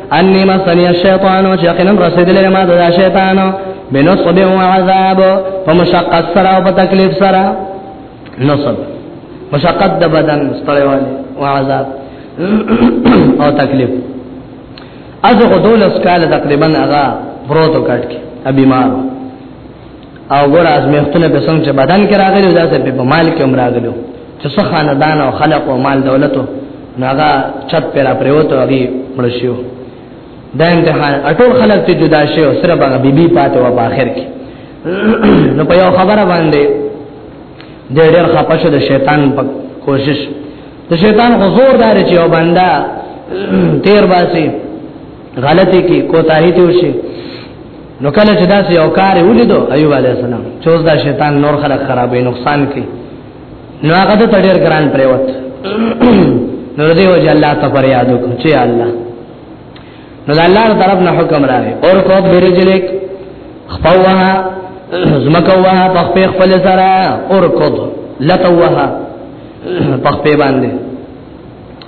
انی مسنی الشیطان چې یقینا رسیدلې ما د شیطان بنصب او عذاب په مشقت سره او په تکلیف سره نصب مشقت د بدن ستړیواله او عذاب او تکلیف از غدول اس کال تقریبا هغه پروتو کټ کې بیمار او ګور ازمیختونه په څنګه بدن کې راغلي دا څه په مال کې هم راغلي چې څه خاندان او خلق او مال دولت ناغا چت پر پروت او غي مرشیو دا امتحان اټول خلق ته جدا شي او سره باندې بیبي پاتې و په اخر کې نو په یو خبره باندې د ډېر خپشه د شیطان په کوشش د شیطان حضور دار چې او بندا تیر باسي غلطي کې کوتاهي ته وشي نو کله چې داسې یو کار ولیدو ایوب علی السلام چې اوس دا شیطان نور خلک خرابې نقصان کوي نو هغه ته ډېر ګران پریوت نو دې وجه الله ته پر یاد وکړو چې الله نو الله تعالی طرف نه حکم راغی اور کو برجلک خپوها زمکوها پخپې خپل سره اور کو لتوها پخپې باندې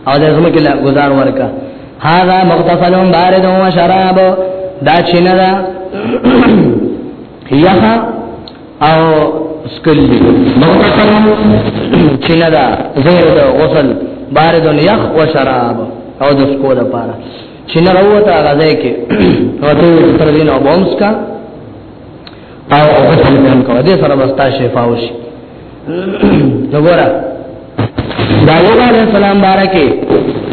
او د زمکه لا گزار ورکا هاذا مغتفل بارد و شراب دا چینه دا یخا او سکل دی مغتفل چینه دا زیر دا غسل بارد و یخ و شراب او د سکو دا پارا چینه روتا غزه کې او ته تر دین او بومس کا او غسل بیان کوي د سره بستا شفا وشي وګوره دا یو علی السلام بارکه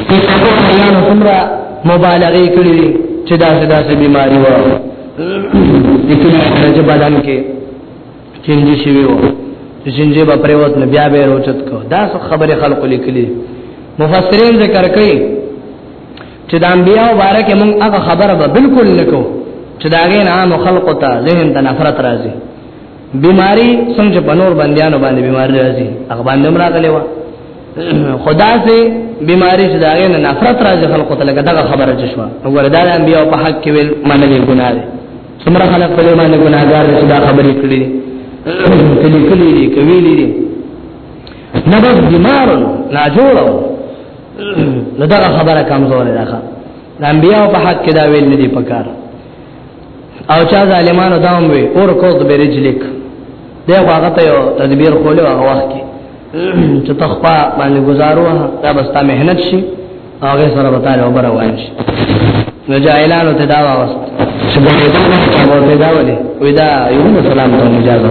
چې څنګه بیان څومره مبالغه کړې دي چې دا څه داسې بیماری و دکنا چې بدن کې چنجي شي وو چې چنجي به پریوت نه بیا به روچت کو دا څه خبره خلق لیکلي مفسرین ذکر کوي چې د انبیاء مبارک موږ هغه خبره به بالکل نکو چې دا غین عام خلق ته ذهن ته نفرت راځي بیماری څنګه په نور بندیانو باندې بیماری راځي هغه باندې هم راغلی و خدا سي بیماری چې داغه نه نفرت راځي خلکو ته لکه دغه خبره چې شو وګوره دا انبیاء په حق کې ویل منل ګناه دي څومره خلک په باندې ګناګار دي چې دا خبرې کړې دي کلی کلی دي کوي دي نه بس بیمار نه جوړو نو دغه خبره کمزورې ده د انبیاء په حق کې دا ویل نه دي پکار او چا ظالمانو داوم وی اور کوت برجلک دی هغه ته یو تدبیر خولو هغه وخت کې چې تخپا باندې گزارو دا بستا مهنت شي هغه سره به تعالی وبره وای شي نو جاهلانو ته دا واست چې په دې ته دا ولې ودا یو سلام ته اجازه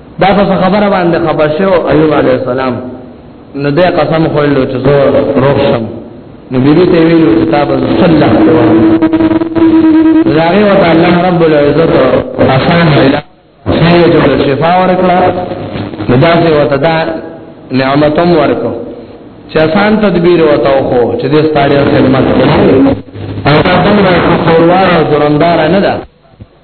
دا په خبره باندې خبر شو ایوب علی السلام نو دې قسم خوړلو چې زه روغ شم نو بیبي ته ویلو چې تا به صلی الله راغی او الله رب العزت آسان ویلا څنګه جوړ شفا ورکړه نو دا څه وته دا نعمتوم ورکو چې آسان تدبیر وتاو خو چې دې ستاره خدمت کوي او دا څنګه خو ورو ورو ځوندار نه ده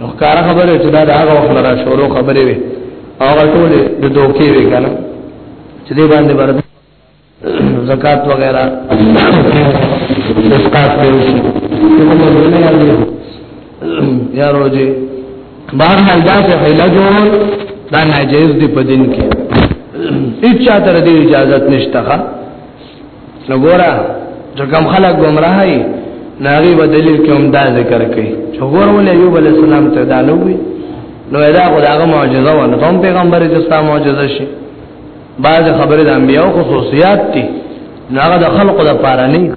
نو کار خبره چې دا هغه وخت را شروع خبره وي هغه ټول د دوکې وی کنه چې دې باندې باندې زکات وغیرہ اسقاط به وشي یا روزي بهر حال دا چې حیله جوړ دا ناجیز دی په دین کې هیڅ چا تر دې اجازه نشته نو ګورا چې کوم خلک گمراه وي ناغي په دلیل کې هم دا ذکر کوي چې ګور ولې ایوب علی السلام ته دا نو وي نو دا خدایغه معجزه و نو هم پیغمبر چې ستا معجزه شي بعض خبره د انبیو خصوصیات دي ناغه د خلقو د پاره نه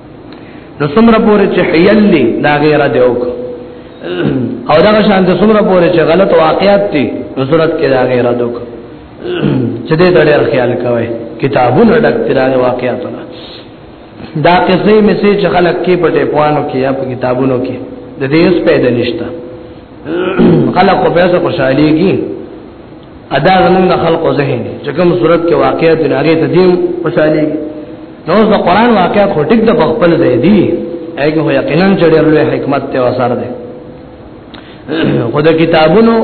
نو څومره پورې چې حیل دی دا غیره دی وک او دا شان ته څومره پورې چې غلط واقعیت دي نو صورت کې دا غیره دوک چې دې ډېر خیال کوي کتابونه ډک تیرانه واقعیتونه دا قصې مې سي چې خلک کې پټې پوانو کې یا په کتابونو کې د دې اوس پیدا نشته خلک په پیسې خوشحاليږي ادا زمونږ د خلقو ذهن دی چې کوم صورت کې واقعیت دی هغه ته دی خوشالي نو د قران واقعیت خو ټیک د خپل ځای دی هغه هو یقینا چې ډېر لوی حکمت ته وسار دی خو د کتابونو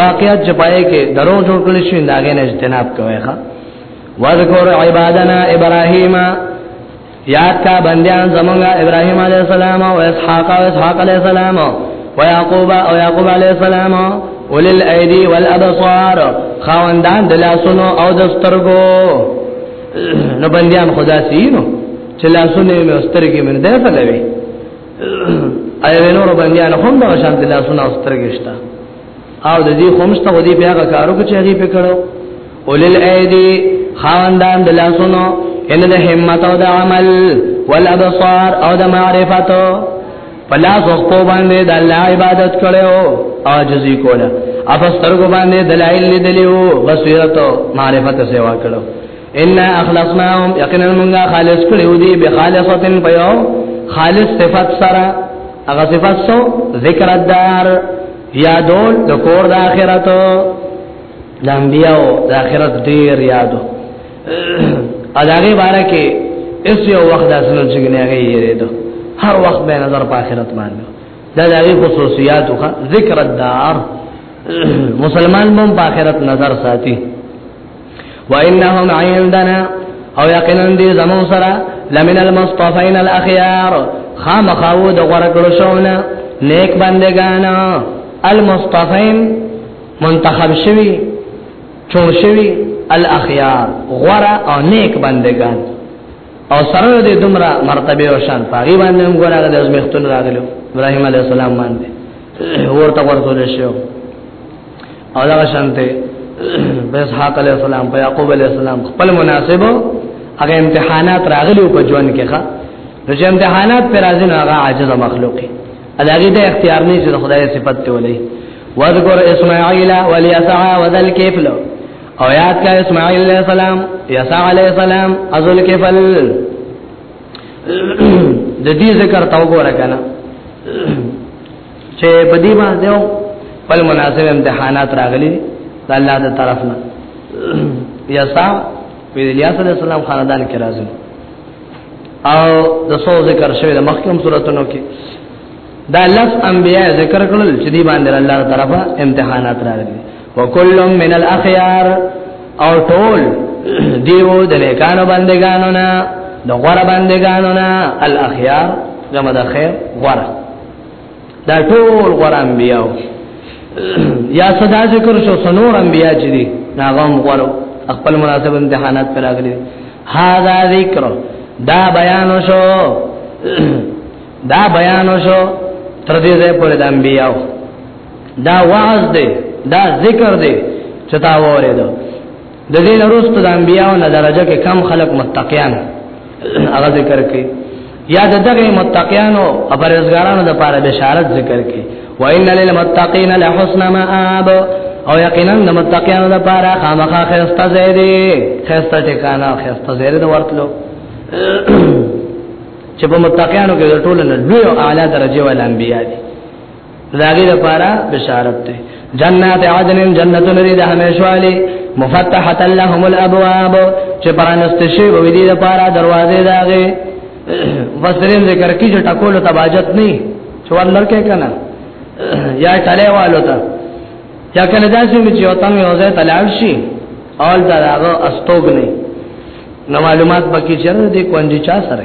واقعیت چې پای کې درو جوړ کړی شي دا غي نه اجتناب کوي ښا واذکر عبادنا ابراهیم یاد کا بندیان زمونږه ابراهیم علیه السلام او اسحاق او اسحاق علیه السلام او یعقوب او یعقوب علیه السلام اول الایدی والابصار خواندان د لاسونو او د سترګو نو بندیان خدا سینو چې لاسونه مې او سترګې مې ده فلوي ایوه نور بندیان هم د شان د لاسونو او سترګې شته او د دې خمسته ودی بیا کارو کې چاري پکړو اولل ايدي خواندان د لاسونو ان د همت او د عمل والابصار او د معرفت پلا زخپو باندې د الله عبادت کړو عاجزي کوله افسترګو باندې دلایل لیدلیو بصیرت او معرفت سیوا کړو ان اخلصناهم یقینا موږ خالص کړو دي به خالصتن پيو خالص صفات سره هغه صفات سو ذکر الدار یادول د کور د اخرت د انبیاو د اخرت ډیر یادو اداغه باره کې اس یو وخت اصل چې نه هغه یریدو هر وخت به نظر په اخرت باندې دا د هغه خصوصیات او ذکر الدار مسلمان مون په اخرت نظر ساتي وانهم عندنا او یقینا دې زمو سره لمن المصطفین الاخيار خامخاو د غره کړو شونه نیک بندگان المصطفین منتخب شوی چون شوی الاخيار غره او نیک بندگان او سره دې دومره مرتبه او شان پاغي باندې موږ راغلي د زمختون راغلو ابراهيم عليه السلام باندې ورته ورته شو او دا شانته په اسحاق علی السلام په یعقوب علی السلام خپل مناسب هغه امتحانات راغلي په ژوند کې ښه نو چې امتحانات پر راځي نو هغه عاجز مخلوق دی اداګه ته اختیار نه چې خدای صفت ته ولې واذکر اسماعیل والیسع وذل کفل او یاد کا اسماعیل علیہ السلام یسع علیہ السلام ازل کفل د دې ذکر تاو ګور کنه چې په دې باندې یو بل مناسب امتحانات راغلي د الله د طرف نه یا سا په الیاس علی السلام خاندان کې راځي او د څو ذکر شوی د مخکوم صورتونو کې دا لس انبیاء ذکر کړل چې دی باندې الله طرفه امتحانات راغلي وکل من الاخيار او ټول دیو د نیکانو بندگانو نه د غره بندگانو نه الاخيار جمع د خیر غره دا ټول غره انبیاو یا صدا ذکر شو سنور انبیا چې دي ناغم غره خپل مناسب امتحانات پر راغلي هاذا ذکر دا بیان شو دا بیان شو تر دې ځای پورې د انبیاو دا وعظ دی دا ذکر دی چې تا وره د دې نورستو د انبیانو نه درجه کې کم خلق متقیان هغه ذکر کوي یا د دغه متقیانو او پرهیزګارانو د پاره بشارت ذکر کوي وان للمتقین لحسن مآب او یقینا د متقینو د پاره خامخا خسته زیری خسته ټکانا خسته زیری د ورتلو چې په متقینو کې ټول نه لوی او اعلی درجه ول انبیا دي داغی لپاره بشارت دی جنات عدن جنت لري د همیشوالی مفتحت لهم الابواب چې پرانست شي وې دي لپاره دروازې داغه وسرین ذکر کی چې ټکول تباجت نه چوان لړکې کنه یا ټلې والو ته یا کنه داسې مې چې وطن یو ځای تلاړ شي اول دا هغه استوګ نه نو معلومات پکې چر دې کوندې چا سره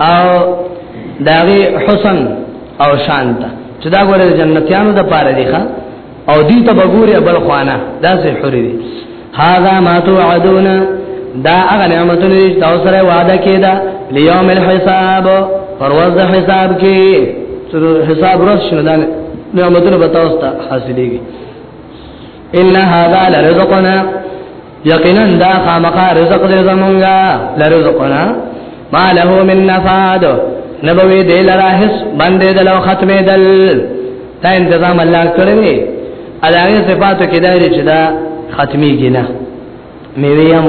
او داغي حسن او شانت چې دا ګوره جنتیانو د پاره دی ښا او دې ته بګوري بل خوانه دا سه حری دي هاذا ما توعدون دا هغه نعمتونه چې تاسو سره وعده کیدا لیوم الحساب پرواز د حساب کې چې حساب ورځ شنه دا نعمتونه به تاسو ته حاصلېږي ان هاذا لرزقنا یقینا دا خامخا رزق دې زمونږه لرزقنا ما له من نفاد نبوي دې لرا هیڅ باندې دلو ختمې دل دا تنظیم الله کړی دی اداغه صفاتو کې دایره چې دا ختمي ګنه میویم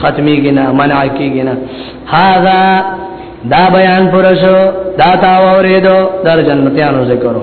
ختمي ګنه منع کې ګنه هاذا دا بیان پرشو دا تا اوریدو در جنتیانو ذکرو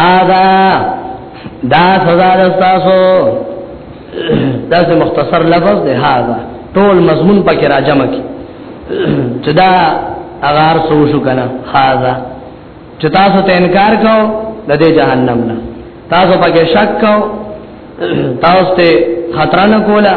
هاذا دا سزا د تاسو دا څه مختصر لفظ دی هاذا ټول مضمون پکې راجمه کی چې دا اغار سو شو کنه هاذا چې تاسو ته انکار کو د دې جهنم نه تاسو پکې شک کو تاسو ته خطر نه کولا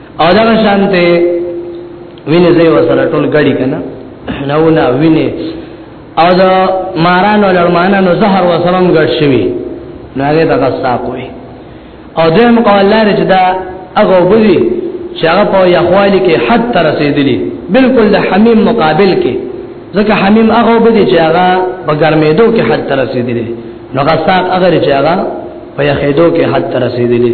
او دا شانته وینې زې وسره ټول غړي کنه نو نه وینې او دا مارانو لړمانانو زهر وسرم غړ شوی نو هغه دا ساقوي او دیم قول لري چې دا هغه وبوي چې هغه په یخوالي کې حد تر رسیدلی بالکل د حمیم مقابل کې ځکه حمیم هغه وبوي چې هغه په ګرمېدو کې حد تر رسیدلی نو غساق هغه چې هغه په یخېدو کې حد تر رسیدلی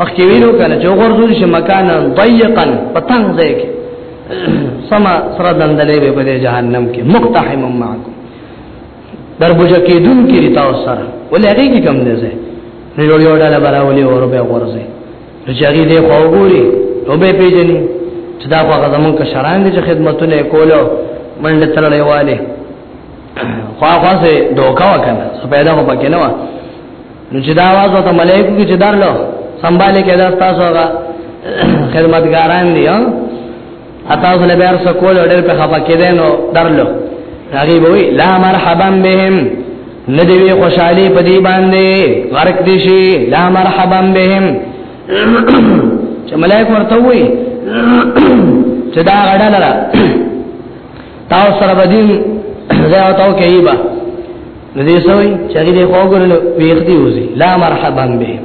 مخکې ویلو کنه چې وګورځول شي مکان ضيقا پتنګ ځای کې سما سره دندلې به په جهنم کې مقتحم معكم دربوج کې دن کې رتا سره ولې هغه کې کم نه ځای نو یو یو ډاله براولي اور به ورځي چې هغه دې خو وګوري نو به پیژني چې دا خو هغه زمونږ شران دي چې خدمتونه کولو منډه ترلې والي خو هغه څه دوکا وکنه پیدا مو پکې نه و نو چې دا आवाज وته ملائکه کې چې درلو سنباله کې دا تاسو هغه خدمتګاران دي ها تاسو له بیر څخه کول ډېر په خپه کې دي نو درلو هغه وی لا مرحبا بهم ندوی خوشحالی په دې باندې ورک دي شي لا مرحبا بهم چې ملائکه ورته وی چې دا غړل تاو سره بدیم زه او تاو کوي با ندی سوی چې دې خوګرل ویخ دی وزي لا مرحبا به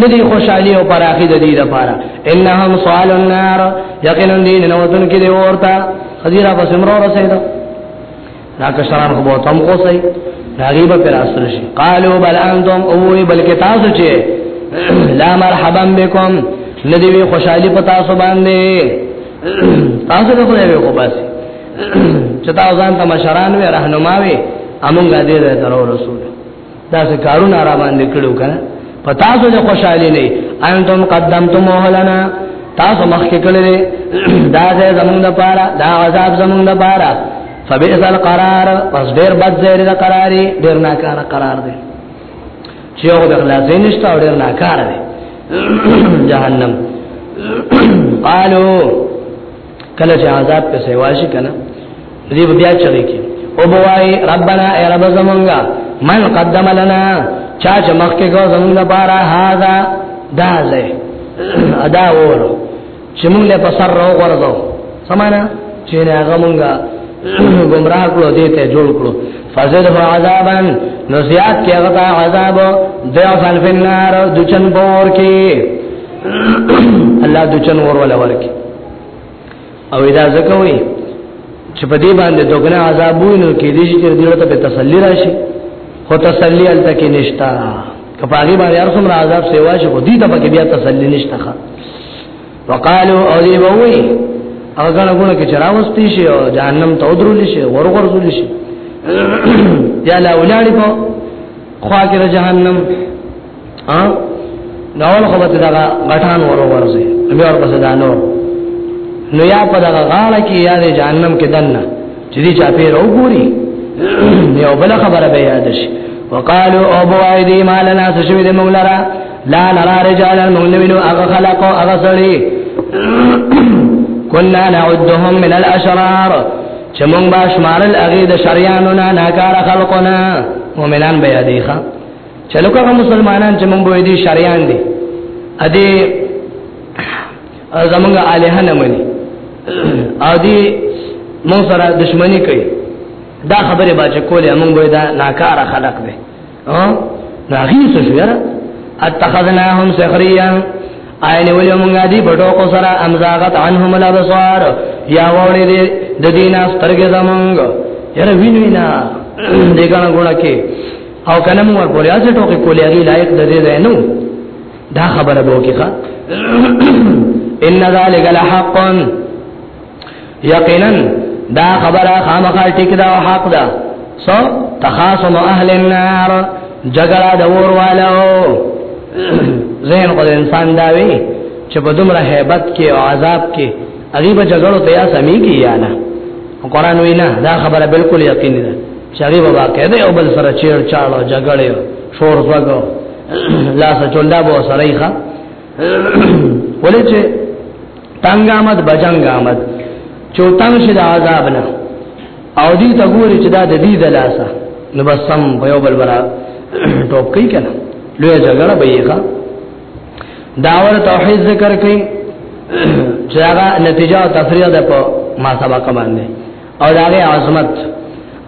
ندی خوشحالی او پراخی د دې لپاره انهم صال النار یقینا دین نو تن کې دی ورتا خزیرا بس امرو رسیدا دا کشران خو بہت هم خوشي غریب پر اثر شي قالو بل انتم او بل کې تاسو چې لا مرحبا بكم ندی خوشحالی پتا سو باندې تاسو له خدای به وباسي چې تاسو ځان ته مشران وي راهنما وي امونګه دې ده تر رسول دا څه کارونه را باندې کړو کنه په تاسو له خوشالي نه انتم قدمتم لنا تاسو مخکې کړل دا دې زمونږ لپاره دا عذاب زمونږ لپاره فبئس القرار پس ډېر بد ځای دې قراري ډېر ناکاره قرار دی چې یو د خلاصې نشته او ډېر ناکاره دی جهنم قالو کله چې عذاب په سیوا شي کنه دې بیا چغې کې او بوای ربنا ای رب زمونږه من قدم لنا چا چې مخکې کو زمونږ لپاره هاذا دا زه ادا وره چې موږ له پسر راو ورځو سمانا چې نه هغه مونږه گمراه کړو دې ته جوړ کړو فزد هو عذابا نو زیات کې هغه عذاب ضعفا فی النار دچن بور کې الله دچن ور ولا ورکی او اذا زکوي چې په دې باندې دوګنا عذاب وینو کې دې چې دې ته تسلی راشي هو تسلی الته کې نشتا کپاغي باندې ارسم عذاب سیوا شي خو دې ته پکې بیا تسلی نشتا وقالو او دی ووی او غره غره کې چراوستي شي او جهنم ته ودرول شي ورغور ذل شي یا لا ولاړی په خوا کې جهنم ا ناول خو به دا غټان ورغور شي بیا ورپسې دا نو نو یا په دا غاړه کې یا د جهنم کې دنه چې دې چا پیر وګوري یو بل خبره به یاد شي وقالو او بوایدی مالنا سشوی د مولا را لا نرى رجالا مؤمنين اغا خلقو اغا سړي كنا نعدهم من الاشرار چې مونږ به شمارل هغه د شریانو نه ناکار خلقونه مؤمنان به یادې ښا چلو کوم مسلمانان چې مونږ به دي شریان دي ا دې زمونږ الہ نه مني ا دې مونږ سره دښمنی کوي دا خبره باندې کولې مونږ به دا ناکار خلق به او دا غي څه شو یاره اتخذناهم سخريا اينه ولې مونږه دي بټو کو سره امزاغت عنهم الابصار یا وړي دي د دینه سترګې زمونږ یاره ویني نه دګانه ګوړه کې او کنه مو ور پوریا چې ټوکې کولې هغه لایق د دې نه دا خبره به وکړه ان ذلک لحق یقینا دا خبره خامخا ټیک دا او حق ده سو تخاصم اهل النار جګړه د ور والو زین خو انسان دا وی چې په دومره hebat کې او عذاب کې غریب جګړو ته یا سمي کې یا نه قرآن وینا دا خبره بالکل یقیني ده چې غریب واقع ده او بل سره چیر چاړو جګړه شور زګو لا سچوندا بو سره ښه ولې چې تنگ آمد بجنگ آمد چوتنگ شد عذاب نه او دې ته ګوري چې دا د دې د لاسه نو بس سم په یو بل برا ټوپ کوي کنه لوی جګړه به یې ښه داور توحید ذکر کوي چې هغه نتیجه او تفریح ده په ما سبق باندې او دا غي عظمت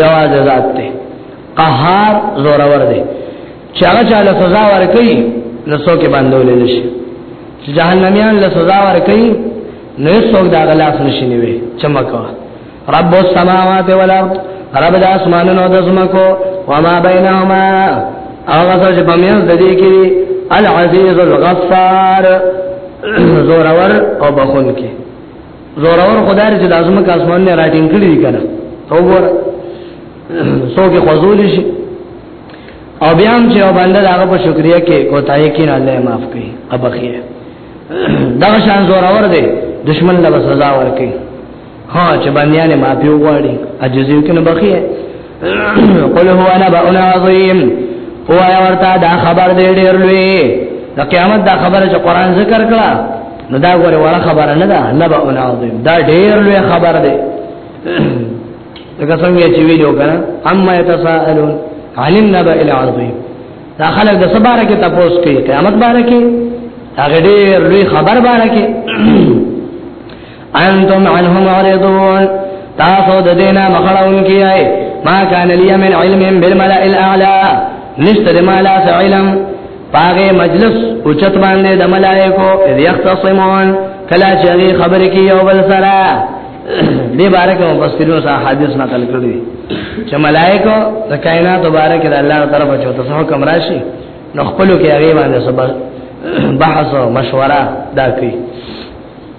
یواز ذات ته قهار زور ور دي چې هغه چاله سزا ور کوي نو څوک باندې نشي چې جهنميان له سزا ور کوي نو څوک دا غلاف نشي نیوي چمکو رب السماوات والارض رب د اسمانونو د زمکو وما بينهما هغه څه په میاں د دې کې العزيز الغفار زورور او بخون کې زورور خدای چې د ازمک اسمان نه راټینګ کړی دی کنه تو ګور څوک خزول شي او بیا هم چې او باندې هغه په شکریا کې کوتای کې نه الله معاف کړي ابخیه دا شان زورور دی دشمن له سزا ورکړي ها چې باندې نه معافي وغواړي اجازه کې نه بخیه قل هو نبأ عظیم او یا ورته دا خبر دې ډېر لوی د قیامت دا خبره چې قران ذکر کړه نو دا غوړې وړه خبره نه ده نبأ عظیم دا ډېر لوی خبر دی لکه څنګه چې ویلو کنه اما يتساءلون عن النبأ العظیم دا خلک د سباره کې تاسو کې قیامت باره کې هغه ډېر لوی خبر باره کې انتم عنه معرضون تاسو د دینه مخړون کیای ما کان لی من علم بالملأ الاعلى نشته د مالا علم پاغه مجلس او چت باندې د ملائکو اذ یختصمون کلا چری خبر کی یو بل سره دې بارے کې مفسرینو سره حدیث نقل کړی چې ملائکه د کائنات مبارک د الله طرف ته تاسو حکم راشي نو خپل کې هغه باندې صبر بحث او مشوره دا کوي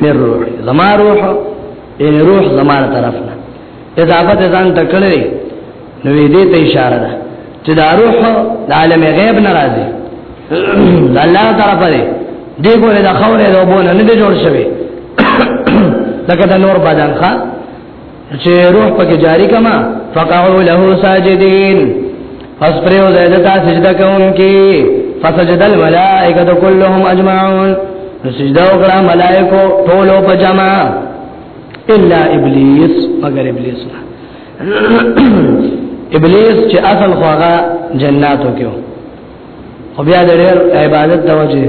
مر روح زما روح یعنی روح زما طرف نه اضافه ځان ته کړی نو دې ته اشاره ده چې دا روح د عالم غیب ناراضي د الله طرف دی دې ګوره د خوره د وبونه نه جوړ شوی لکه د نور بدن ښا چې روح پکې جاری کما فقعوا له ساجدين پس پرې وځي د تاسو سجده کوونکي فسجد الملائکه كلهم اجمعون سجده وکړه ملائکه ټول په جما الا ابلیس مگر ابلیس نه ابلیس چې اصل خواغه جناتو کې او بیا د ډېر عبادت د وجه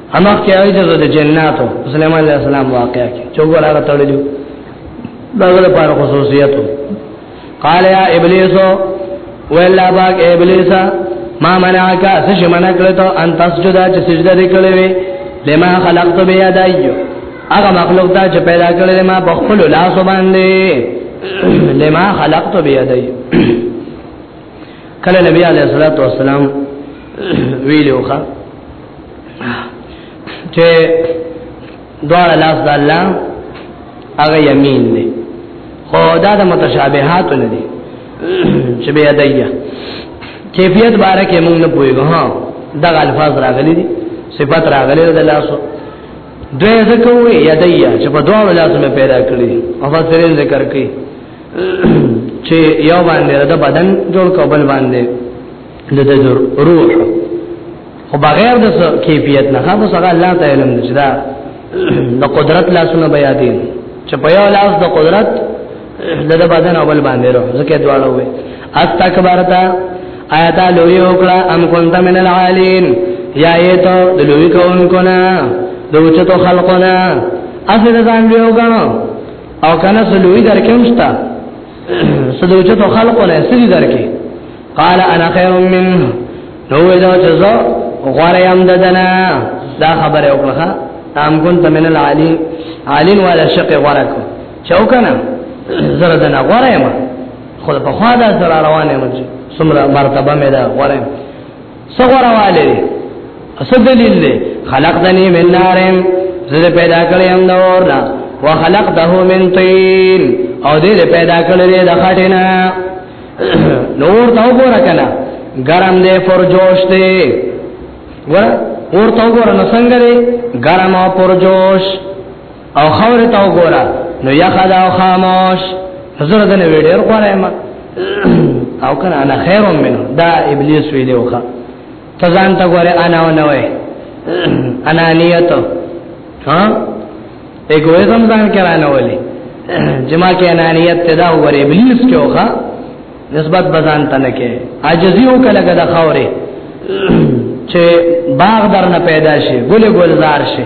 اما کې آی ته د جناتو سليمان عليه السلام واقعا کې چوغور هغه تړلو دغه لپاره خصوصیتو قال يا ابليس ولا باك ابليس ما منعك سش منع کړته ان تسجد چې سجده وکړې وي لما خلقت بیا دایو هغه مخلوق ته چې پیدا کړل ما په خپل لاس باندې لما خلقت بیا دایو کله نبی علیہ الصلوۃ والسلام ویلوخه چې دواړه لاس د الله هغه یمین دی خو دا د متشابهات نه دي چې به ادایه کیفیت باره کې موږ نه پوهیږو ها دا الفاظ راغلي دي صفات راغلي د لاسو دوی ځکه وي یادیا چې په دوه لاسو مې پیدا کړی او فسرین ذکر کړي چې یو باندې د بدن جوړ کول باندې د د روح خو بغیر د کیفیت نه هغه څنګه الله تعالی علم چې دا د قدرت لاسونه بیا دي چې په یو لاس د قدرت د د بدن اول باندې روح ځکه دواړه وي استکبرتا آیات لوی وکړه ام كنت من العالین یا ایتو د لوی کون کنا د اوچتو خلقنا اسه ځان دیو غنو او کنه سلوی درکې مشتا سدو چې تو خلق ولا سدي درکې قال انا خير من نو دا چې زه غوړې هم ددنه دا خبره وکړه ام كنت من العالي عالي ولا شق غورک چاو کنه زره دنه غوړې ما خو په خوا دا سره روانه مې سمره مرتبه مې دا غوړې سغورا والے اسو دلیل دے خلقتنی من نارم زده پیدا کړی هم دا ورنا وخلقته من طین او دې پیدا کړی دې د خټینا نور تا وګوره کنه ګرم دې پر جوش دې ور اور تا وګوره نو څنګه دې ګرم او پر جوش او خورې تا وګوره نو یا خدا او خاموش حضور دنه ویډیر غواړې ما او کنه انا خیر منه دا ابلیس ویلوخه ته ځان ته غواړې انا و نه وې انا نیتو ها ایګویزم ځان کې رانه ولې جما کې انا نیت ته دا وګوره ابلیس کې وخه نسبت بزان ته نه کې عاجزی او کله غدا خورې چې باغ درنه پیدا شي ګل ګلزار شي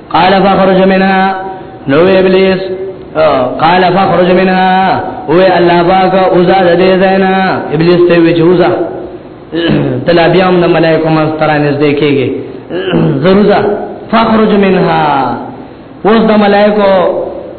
قال فخرج منها نو ابلیس قال فخرج منها او الله پاک اوزاد دې زینا ابلیس ته وی جوزا تلا بیا هم د ملائکه ما سترا نږدې کېږي ضرورا فخرج منها اوس د ملائکه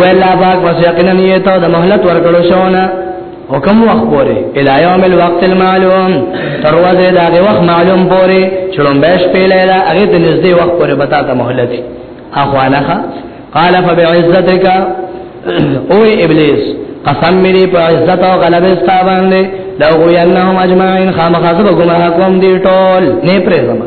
ویلا باک پس یقینا یې ته د مهلت ورکړو شونه او کوم وخت پورې الی یوم الوقت المعلوم تر ورځې دا غي وخت معلوم پورې چړم بهش پیلې دا هغه د نږدې وخت پورې بتا ته مهلت اخوانه قال فبعزتک او ابلیس قسم مری په عزت او غلبه ستا باندې لو ینهم اجمعین خامخذ به گمراه کوم دی ټول نه پرې زمه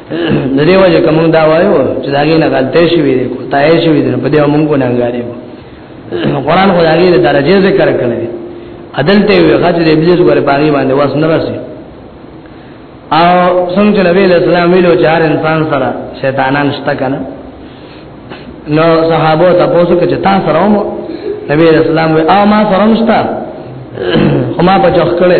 د دې وجه کوم دا وایو چې دا غي نه غلطه شي وي کوتای شي وي په دې موږ نه غاري قرآن خو دا غي د درجه ذکر کړل دي عدل ته وي غاج د ابلیس غره پاغي باندې واس نه راسي او څنګه چې نبی اسلام ویلو چې هر انسان سره شیطانان شته کنه نو صحابه تاسو کې چې تاسو سره مو نبی اسلام وی او ما سره مشتا خو ما په چخ کړی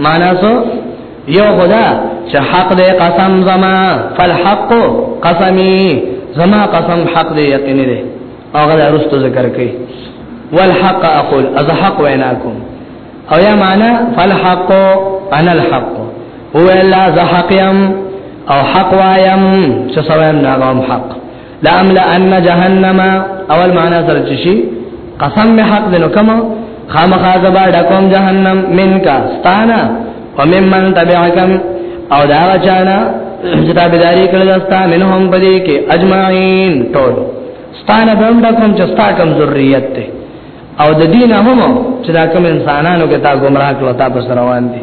معنا سو یو خدا چې حق دې قسم زما فالحق قسمی زما قسم حق دې یقین دې او غدا رستو ذکر کوي والحق اقول از حق ویناکم او یا معنا فالحق انا الحق هو الا ذا حق يم او حق وایم چې سویم ناغم حق لا املا ان جهنم اول معنا سره چشي قسم می حق دنو کما خامخا زبا ډکوم جهنم منکا ستانا ومن من تبعکم او دا چانا چې دا بيداری کړل دستا منهم پدې کې اجمعين ټول ستانه بم دا کوم چې ستا کم ذریات ته او د دین هم چې دا کوم انسانانو کې تا گمراه کړو تا پس روان دي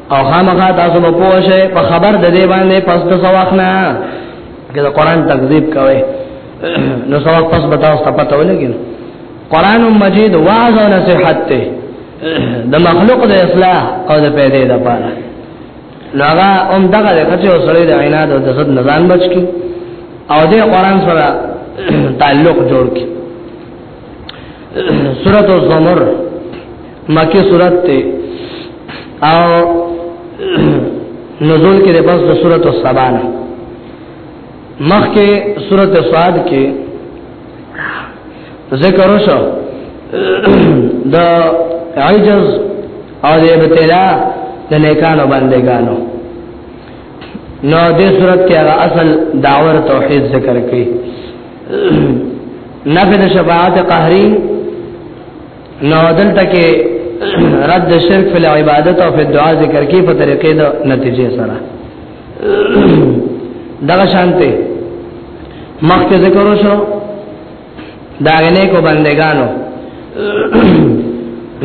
او خامخا تاسو به پوه شئ په خبر د دې باندې پس د سواخنا چې د قران تکذیب کوي نو سواخ پس به تاسو ته پته ولګي قران مجید واعظ او نصيحت ته د مخلوق د اصلاح او د پیدې د پاره لاغه اوم دغه د کچو سره د عینات او د صد نزان بچ کی او د قران سره تعلق جوړ کی سورۃ الزمر مکی صورت ته او نزول کې د پس د صورت السبانه مخ کې صورت صاد کې ذکر وشو د عجز او د ابتلا د نیکانو بندگانو نو دې صورت کې هغه اصل داور توحید ذکر کړي نفذ شفاعت قهری نو دلته کې رد شرک فی العبادت او فی الدعاء ذکر کې په طریقې د نتیجې سره دغه شانته مخکې ذکر وشو دا غنې کو بندگانو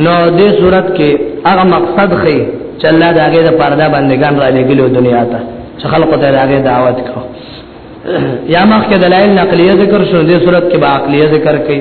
نو دې صورت کې هغه مقصد خې چې الله دا غې د پردا بندگان را لګلو دنیا ته چې خلق ته دا غې دعوت کو یا مخکې دلایل نقلیه ذکر شو دې صورت کې با عقلیه ذکر کړي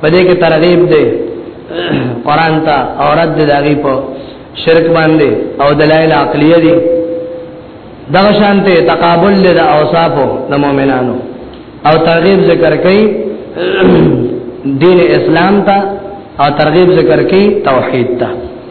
په دې کې ترغیب دی قران ته او رد داغي په شرک باندې او دلایل عقلیه دي دا شانته تقابل د اوصافو د مؤمنانو او ترغیب ذکر کوي دین اسلام ته او ترغیب ذکر کوي توحید ته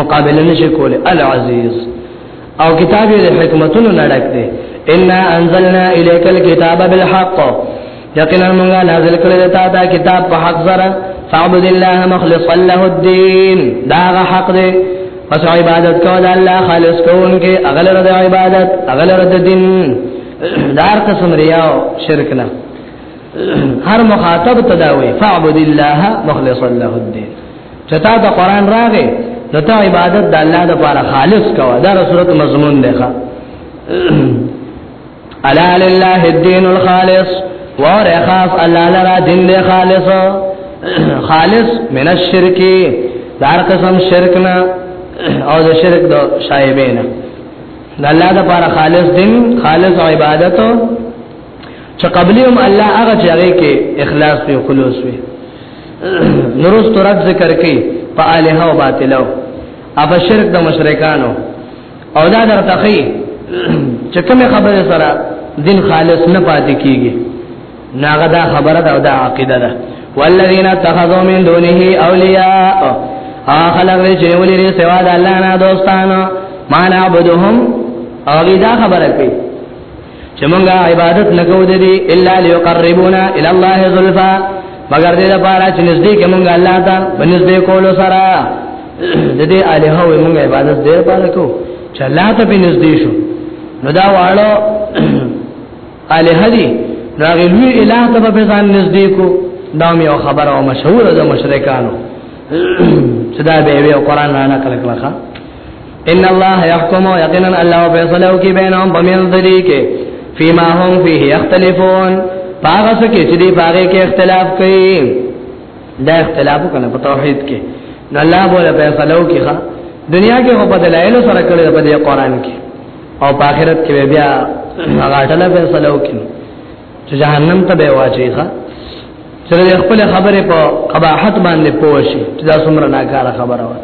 مقابله نشي کوله العزيز او کتاب یې حکمتونو لړک دی ان انزلنا اليك الكتاب بالحق یقینا موږ نازل کړل تا دا کتاب په حق سره فعبد الله مخلص له الدين دا حق دی پس عبادت کو دا الله خالص کون کې اغل رد عبادت اغل رد دین دار قسم ریا او شرک نه هر مخاطب تداوی فعبد الله مخلص له الدين چتا ته قران راغې نو ته عبادت د الله لپاره خالص کوه دا صورت مضمون دی ښا الا لله الدين الخالص ور خاص الله لرا دین دی خالص خالص من الشرک دار قسم شرک نه او د شرک د شایبین د الله لپاره خالص دین خالص عبادت چې قبلهم الله هغه چې هغه کې اخلاص او خلوص وي نورست رد ذکر کی په الہ او باطلو اپ شرک د مشرکانو او دا در تخی چې کوم خبره سره دین خالص نه پاتې کیږي ناغه دا خبره دا, دا عقیده ده والذین اتخذوا من دونه اولیاء اخلق چې ولې لري سوا د الله نه دوستانو ما نعبدهم او دا خبره کوي چې مونږه عبادت نکو د دې الا ليقربونا الى الله زلفا مگر دې لپاره چې نږدې کې مونږه الله ته بنځدې کولو سره د دې الہ او مونږه عبادت دې لپاره کو چې الله ته بنځدې شو نو دا واړو الہ دې راغی لوی الہ ته په ځان نږدې کو دا مې او خبره او مشهور ده مشرکانو چې دا به وی قرآن نه نقل کړه ان الله يحكم يقينا الله فيصلو کې بينهم بمن ذلك فيما هم فيه يختلفون پاغه څه کې چې دی پاغه کې اختلاف کوي دا اختلاف کنه په توحید کې نو الله بوله فیصلو کې ښا دنیا کې هو بدلایل سره کړی په دې قران کې او په آخرت کې بیا هغه ټله فیصلو کې چې جهنم ته به واچيږي چې خپل خبره په قباحت باندې پوه شي چې دا څومره ناکاره خبره وه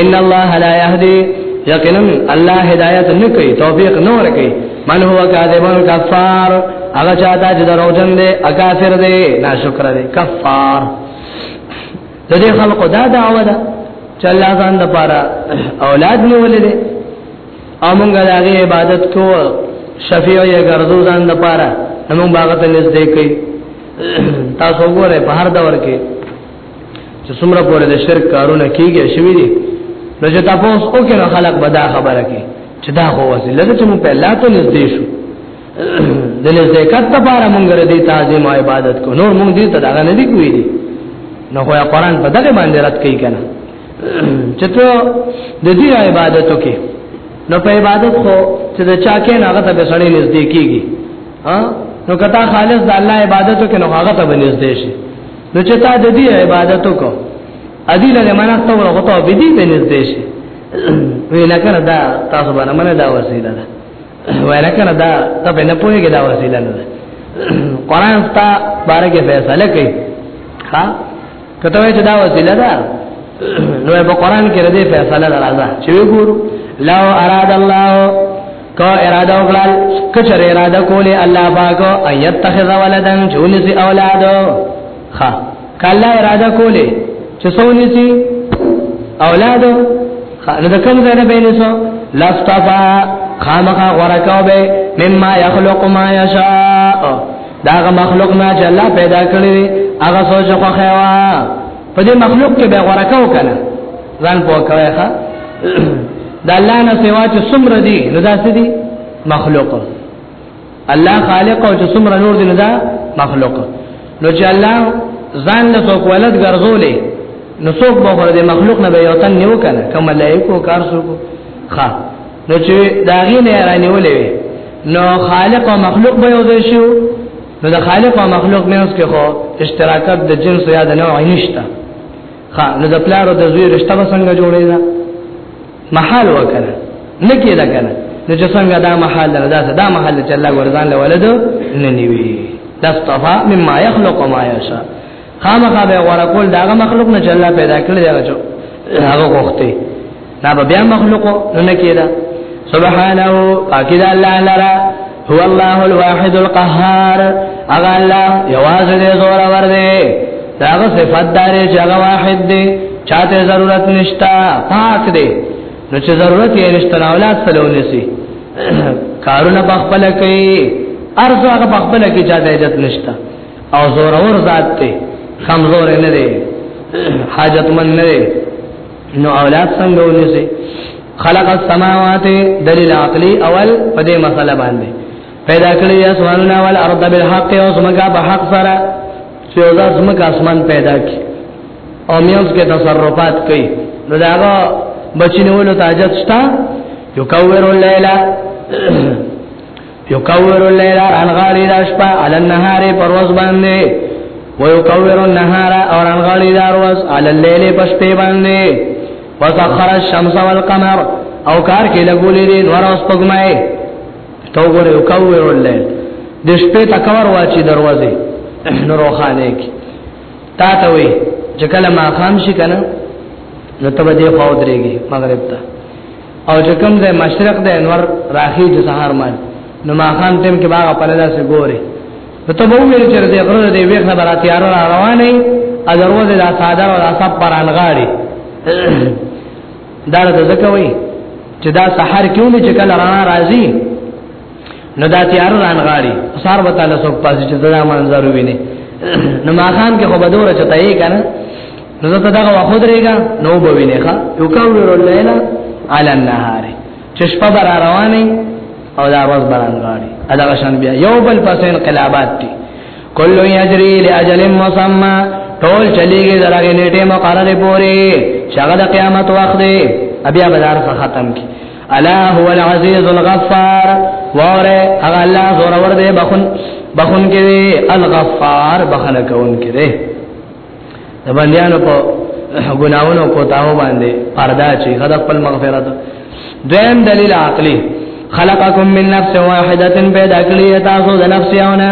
ان الله لا يهدي یقینا الله هدایت نه کوي توفیق نه ورکوي من هو کاذب کفار هغه چاته چې دروژن دی اکافر دی ناشکر دی کفار د دې خلقو دا دعوه ده چې الله ځان د پاره اولاد نیولې دي او موږ د هغه عبادت کو شفیع یې ګرځو ځان د پاره موږ باغ ته نږدې کوي تاسو وګورئ په هر دور کې چې څومره پورې د شرک کارونه کیږي شوی دي نو چې تاسو او کې خلک به دا خبره کوي چې دا هو وسیله چې موږ په الله ته نږدې شو د نزدېکت لپاره موږ ردی تعظیم او عبادت کو نور موږ دې ته دا نه دی کوی دي نو خو قرآن په دغه باندې رات کوي کنه چې ته د دې عبادت وکې نو په عبادت خو چې دا چا کې نه هغه ته سړی نږدې کیږي ها نو کته خالص د الله عبادت وکې نو هغه ته نږدې شي نو چې تا د دې عبادت وکې ادي له معنا ته ورغته به دې نږدې شي ویل کنه دا تاسو باندې منه دا وسیله ده ویل کنه دا ته به نه پوهیږي دا وسیله نه ده قران تا بارګه فیصله کوي ها کته وای چې دا وسیله ده نو په قران کې ردی فیصله درازه چې وګورو لو اراد الله کو اراده وکړل کچره اراده کوله الله پاک ایت تخذ ولدن جونس اولاد ها کله اراده کوله چې سونیسی اولاد نو د کوم ځای نه بینسو لصطفا خامخا ورکاو به مما يخلق ما يشاء دا غ مخلوق نه چې الله پیدا کړی هغه سوچ خو خوا په دې مخلوق کې به ورکاو کنه ځان په کوي ښا د الله نه سوا چې څومره دي نو دا څه دي مخلوق الله خالق او چې څومره نور دي نو دا مخلوق نو چې الله ځان له څوک ولد ګرځولې نو څوک به د مخلوق نه به یو تن نیو کنه کوم ملائکه کار څوک ښا نو چې داغې نه رانیولې وي نو خالق او مخلوق به یو ځای شو نو د خالق او مخلوق مینس کې خو اشتراکات د جنس یا د نوع نشته خا نو د پلار او د زوی رشتہ به څنګه جوړې ده محال وکړه نه کېده کنه نو چې څنګه دا محال ده دا دا محال چې الله ورزان له ولد نه نیوي دا استفاء مما يخلق ما يشاء خامخا به غوړه کول داغه مخلوق نه جلا پیدا کړل دغه جو هغه غوخته دا به بیا مخلوق نه کیدا سبحانه اكيد الله لرا هو الله الواحد القهار اغه الله یواز دې زور ور دې داغه صفات دار چې هغه واحد دې چاته ضرورت نشتا پاک دې نو چې ضرورت یې نشته اولاد سلونه سي کارونه بخپل کوي ارزو هغه بخپل کې چاته عزت نشتا او زورور ذات ته کمزور نه دی حاجت من نه دی نو اولاد څنګه ونیسي خلق السماوات دلیل عقلی اول په دې مسله باندې پیدا کړی یا سوالنا ول ارض بالحق او سمګه په حق سره چې دا سمګه اسمان پیدا کی او میوس کې تصرفات کوي نو دا هغه بچینولو تاجت شتا یو کور الليل یکور اللیل رانغالی دا شپا علی النهار پروز باندې ویکور النهار اور انغالی دا روز علی اللیل پشپې باندې وسخر الشمس والقمر او کار کې لګولې دي نور اوس پګمای تو ګور یکور اللیل د شپې تکور واچی دروازه نور خانه کې تا ته وي چې کله ما خام شي کنه نو ته به دې خو درېږي مغرب ته او چې کوم ځای مشرق د انور راخي چې سهار مال نو ما خان تم کې باغ په لدا سه ګوري نو ته به ویل چې دې غره دې ویخه برا تیار را روانې ا دروازه دا ساده او اصحاب پران غاړي دا د زکوي چې دا سحر کیونه چې کله رانا راځي نو دا تیار ران غاړي سار وتا له سب پاسې چې دا منظر ویني نو ما خام کې خو بدور چته یې کنه نو زه دا غوا خود ریګا نو به ویني ښا یو کاو ورو لیلا علی النهار چې شپه بر روانه او دا ورځ بران غاړي ادا شان بیا یو بل پاسې انقلابات دي کل یجری لاجل مسمى ټول چلیږي درغه نیټه مقرره پوری شغل قیامت وخت دی بیا بدار ختم کی الا هو العزیز الغفار وره هغه الله زور ور دې بخون بخون کې دی الغفار بخنه کون کې دی د باندېانو په ګناونو کوتاو باندې پردا چی غد خپل مغفرت دویم دلیل عقلی خلقکم من نفس واحده پیدا کړی تاسو د نفس یو نه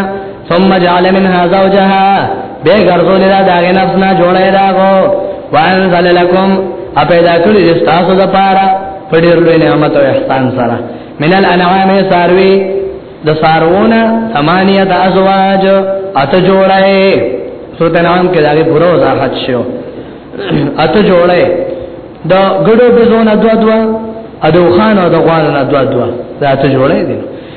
ثم جعل منها زوجها به ګرځول دا داغه نفس نه جوړه راغو وانزل لكم ا پیدا کړی د تاسو د پاره په ډیر لوی نعمت او احسان سره من الانعام ساروی د سارونه ثمانیه د ازواج ات جوړه سورته نام کې داګه پوره وضاحت شو ات جوړه د ګډو بزونه دوا دوا ادو خان او د غوان نه دوا دوا دا ات جوړه دي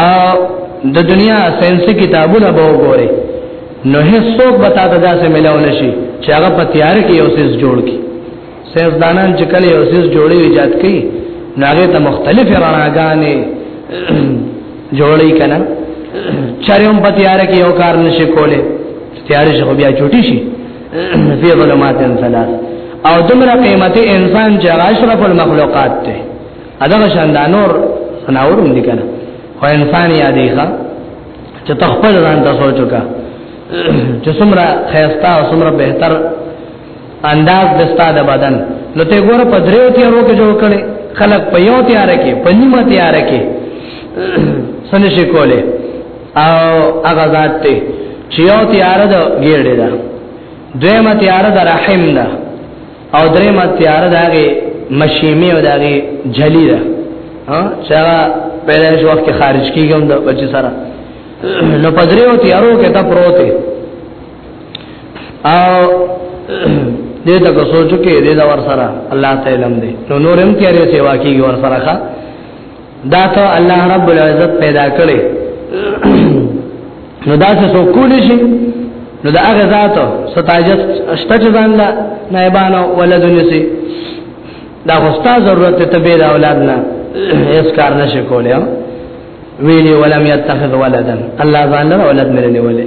او د دنیا ساينسي کتابونه به وګوري نو هیڅ څوک به تاسو داسې ملاو نشي چې هغه په تیار کې یو څه جوړ کی ساينس دانان چې کله یو څه جوړي ایجاد کوي نو هغه ته مختلف رڼاګانې جوړي کنه چاريوم په تیار کې یو کار نشي کوله تیار شي خو بیا چوټي شي فی ظلمات ثلاث او دمر قیمتي انسان چې اشرف المخلوقات ته اداغه شان دا نور سناور هم دي کنه خو انسان یادې ښه چې تخپل ځان ته سوچ وکړه چې څومره خیستا او څومره بهتر انداز دستا د بدن نو ته ګوره په دریو تیارو کې جوړ کړي خلک په یو تیار کې په نیمه تیار کې سن شي کوله او هغه ذات ته چې یو تیار د ګیړې ده دویمه تیار د رحم ده او درې ما تیار داغه مشیمه او داغه جلی ده ها چې پیدا شو وخت خارج کیږم د بچی سره نو پدریو تیارو کې تا پروت او دې ته کو سوچو کې دې دا ور سره الله تعالی علم دې نو نورم تیارې سیوا کیږي ور سره ښا دا ته الله رب العزت پیدا کړي نو دا څه سکول شي نو دا هغه ذات ستاجت شته چې ځان لا نایبانو ولدونه سي دا غوستا ضرورت ته به دا اولاد نه اس کار نشي کولای ویلی ولم يتخذ ولدا الله ځان له اولاد مې نه ولې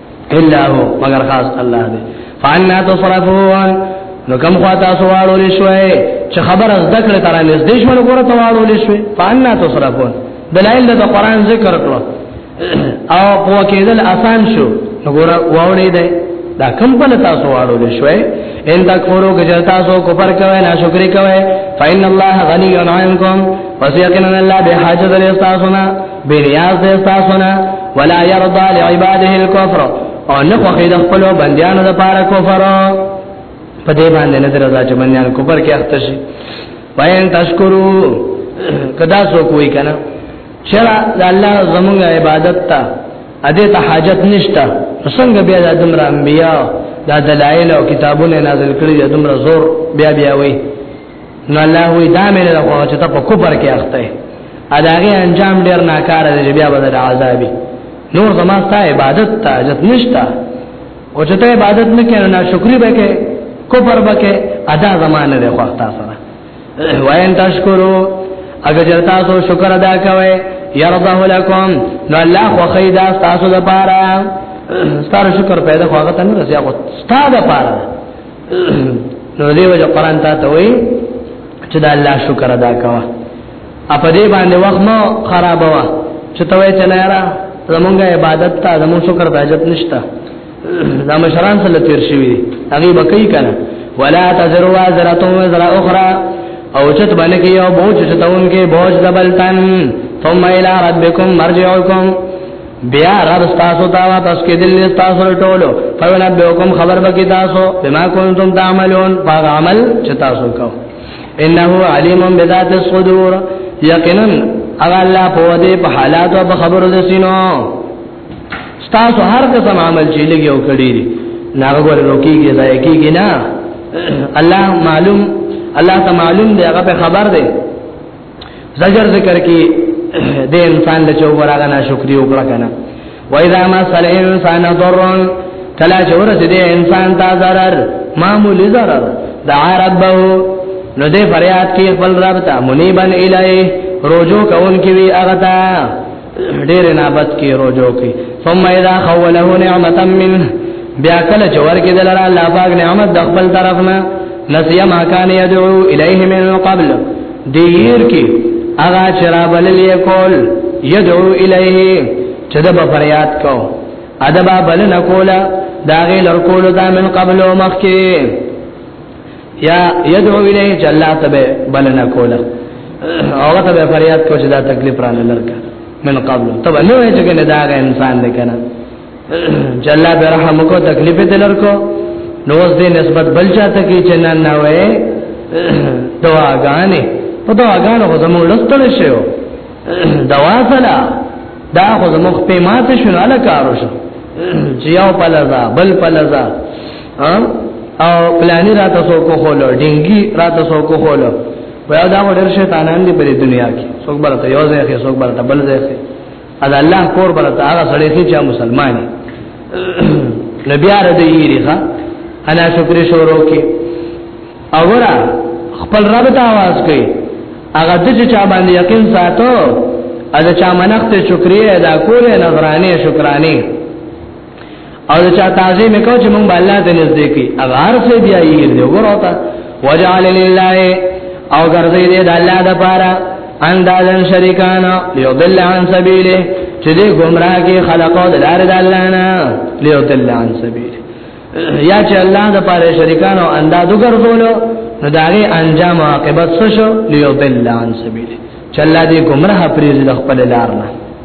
الا هو مگر خاص الله دی فانا تصرفون نو کوم خوا تاسو واړو لشوي چې خبر از دکړه تر نږدې شو نو ګوره ته واړو لشوي فانا تصرفون دلایل د قران ذکر کړو او په کېدل آسان شو نو ګوره واوړې ده دا کم بل تاسو واړو لشوي ان تکفرو کجر تاسو کفر کوي نه شکر کوي فإن الله غني عنكم فسيقنا الله بحاجت الاستاسنا بنیاز دې تاسو نه ولا يرضى لعباده الكفر او نه خو خید خپل بندیانو د پاره کفر په دې باندې نه درځه چې بندیان کفر کې اخته شي وین تشکرو کدا سو کوئی کنه چرا د الله زمونږ عبادت ته اده ته حاجت نشته څنګه بیا د دمر انبیا د دلایل او کتابونه نازل کړي د دمر زور بیا بیا وایي نو الله وی دا مې نه خو چې ته په کوپر کې اخته اداغه انجام ډیر ناکاره دی بیا به د عذابي نور زما ستا عبادت ته عزت نشتا او چې ته عبادت نه کړې نه شکرې به کې کوپر به کې ادا زمانه دی خو تاسو سره وین تشکرو اگر چرتا سو شکر ادا کوي يرضه لكم نو الله خو خیدا تاسو د پاره ستاره شکر پیدا خو هغه ته نه رسیا خو ستاسو د پاره نو دیو جو قران ته ته وای چې دا الله شکر ادا کوا اپ دې باندې وخت مو خراب وا چې ته وای چې نه را زمونږه عبادت ته زمون شکر ته حاجت نشتا دا مشران سره تیر شوی هغه بکای کنه ولا تزر وازره وزر اخرى او چت باندې کې یو بوج چې تاون کې بوج دبلتن ثم الى ربكم مرجعكم بیا رب تاسو ته واپس کېدل تاسو ټولو په ولا به کوم خبر به کې تاسو بما کنتم تعملون باغ عمل چې تاسو کو انه علیم بذات الصدور یقینا اغه الله په دې په حالات او په خبرو د سینو تاسو هر قسم عمل چې لګي او کړی دي ناغه ګور روکیږي ځای کېږي نه الله معلوم الله ته معلوم دی هغه په خبر دی زجر ذکر کی د انسان له چوب راغ نه شکرې وکړه کنه وای دا ما سل انسان ضرن کلا چې ورته د انسان ته zarar معمولی zarar د عربو نو دې فریاد کې خپل رب ته منیبن الیه رجوع کول کی وی اغتا ډېر نابت کې روزو کې ثم اذا خوله نعمتا منه بیا کله چې ورکه دلاره الله پاک نعمت د خپل طرف نه نسیا ما کان یدعو الیه من قبل دیر کې اغا چرابل لې کول یدعو الیه چې د فریاد کو ادبا بل نه کولا داغه لر کول دا من قبل او مخکې یا یدعو الیه چې الله ته به بلنه کوله او ته به فریاد کو چې دا تکلیف را لرکه من قبل تب نو یې چې کنه دا انسان دی کنه چې الله به رحم کو تکلیف دې لرکو نو اوس دې نسبت بل چاته کې چې نه نه وې دواګانې په دواګانو خو زموږ لستل شو دوا سلا دا خو زموږ په ماته شنو الکارو شو چې یو پلزا بل پلزا او پلاني را تاسو کو خولو ډینګي را تاسو کو خولو ویا دا وړل شیطانان دی په دنیا کې څوک برته یو ځای کې څوک برته بل ځای کې ادا الله کور برته هغه سړی چې مسلمان دی نبی اره دی ریخه انا شکر شورو کې اورا خپل رب ته आवाज کوي هغه د چا باندې یقین ساتو ادا چا منخت شکرې ادا کولې نظرانه شکرانه او د چا تعظیم کو چې مونږ الله ته نږدې کی اغار سه بیا یې دی وروته وجعل لله او ګرځې دې د الله د پاره اندازن شریکان لیضل عن سبیله چې دې گمراه کې خلقو د لار د الله نه لیضل عن سبیله یا چې الله د پاره شریکان او انداز وګرځولو نو داغه انجام او عاقبت څه شو لیضل عن سبیله چې الله دې گمراه پریز د خپل لار نه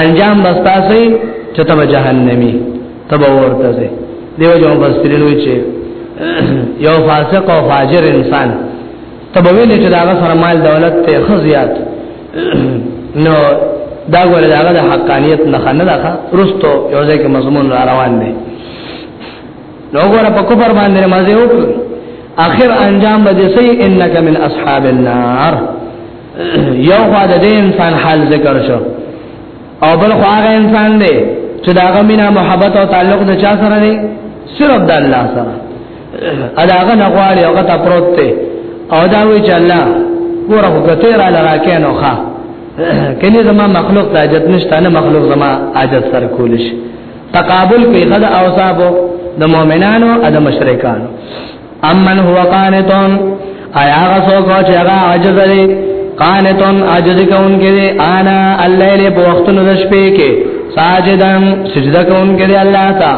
انجام بستاسي چې تب جهنمی تب ورته دي دیو جو مفسرین وی چې یو فاسق او فاجر انسان تب ویل چې داغه سره مال دولت ته خزيات نو دا ګور داغه د حقانیت نه خنه ده رستو یو ځکه مضمون را روان دی نو ګور په کوپر باندې مزه وکړ اخر انجام به دې سي انک من اصحاب النار یو خوا د دې انسان حال ذکر شو او بل خوا هغه انسان دی چې دا غمینا محبت او تعلق د چا سره دی صرف د الله سره ادا هغه نغواړي هغه ته پروت دی او دا وی چې الله ګوره وګته را لراکې نو ښا کني زما مخلوق ته حاجت نشته نه مخلوق زما حاجت سر کولش تقابل کې غدا اوصابو د مؤمنانو او د مشرکانو امن هو قانتون آیا هغه څوک چې هغه عاجز دی قانتون عاجز کوونکی دی انا الليل په وختونو د شپې کې ساجدن سجده کوونکی دی الله تا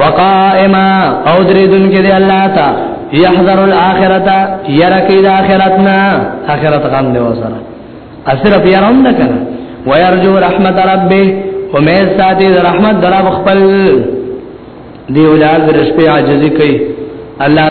وقائما او دریدن کې دی الله تا يحذر الاخرته يرقي الاخرتنا اخرت غم دی وسره اثر په يرون نه کنه ويرجو رحمت ربه امید ساتي رحمت در خپل دی ولار د شپې عاجزي کوي الله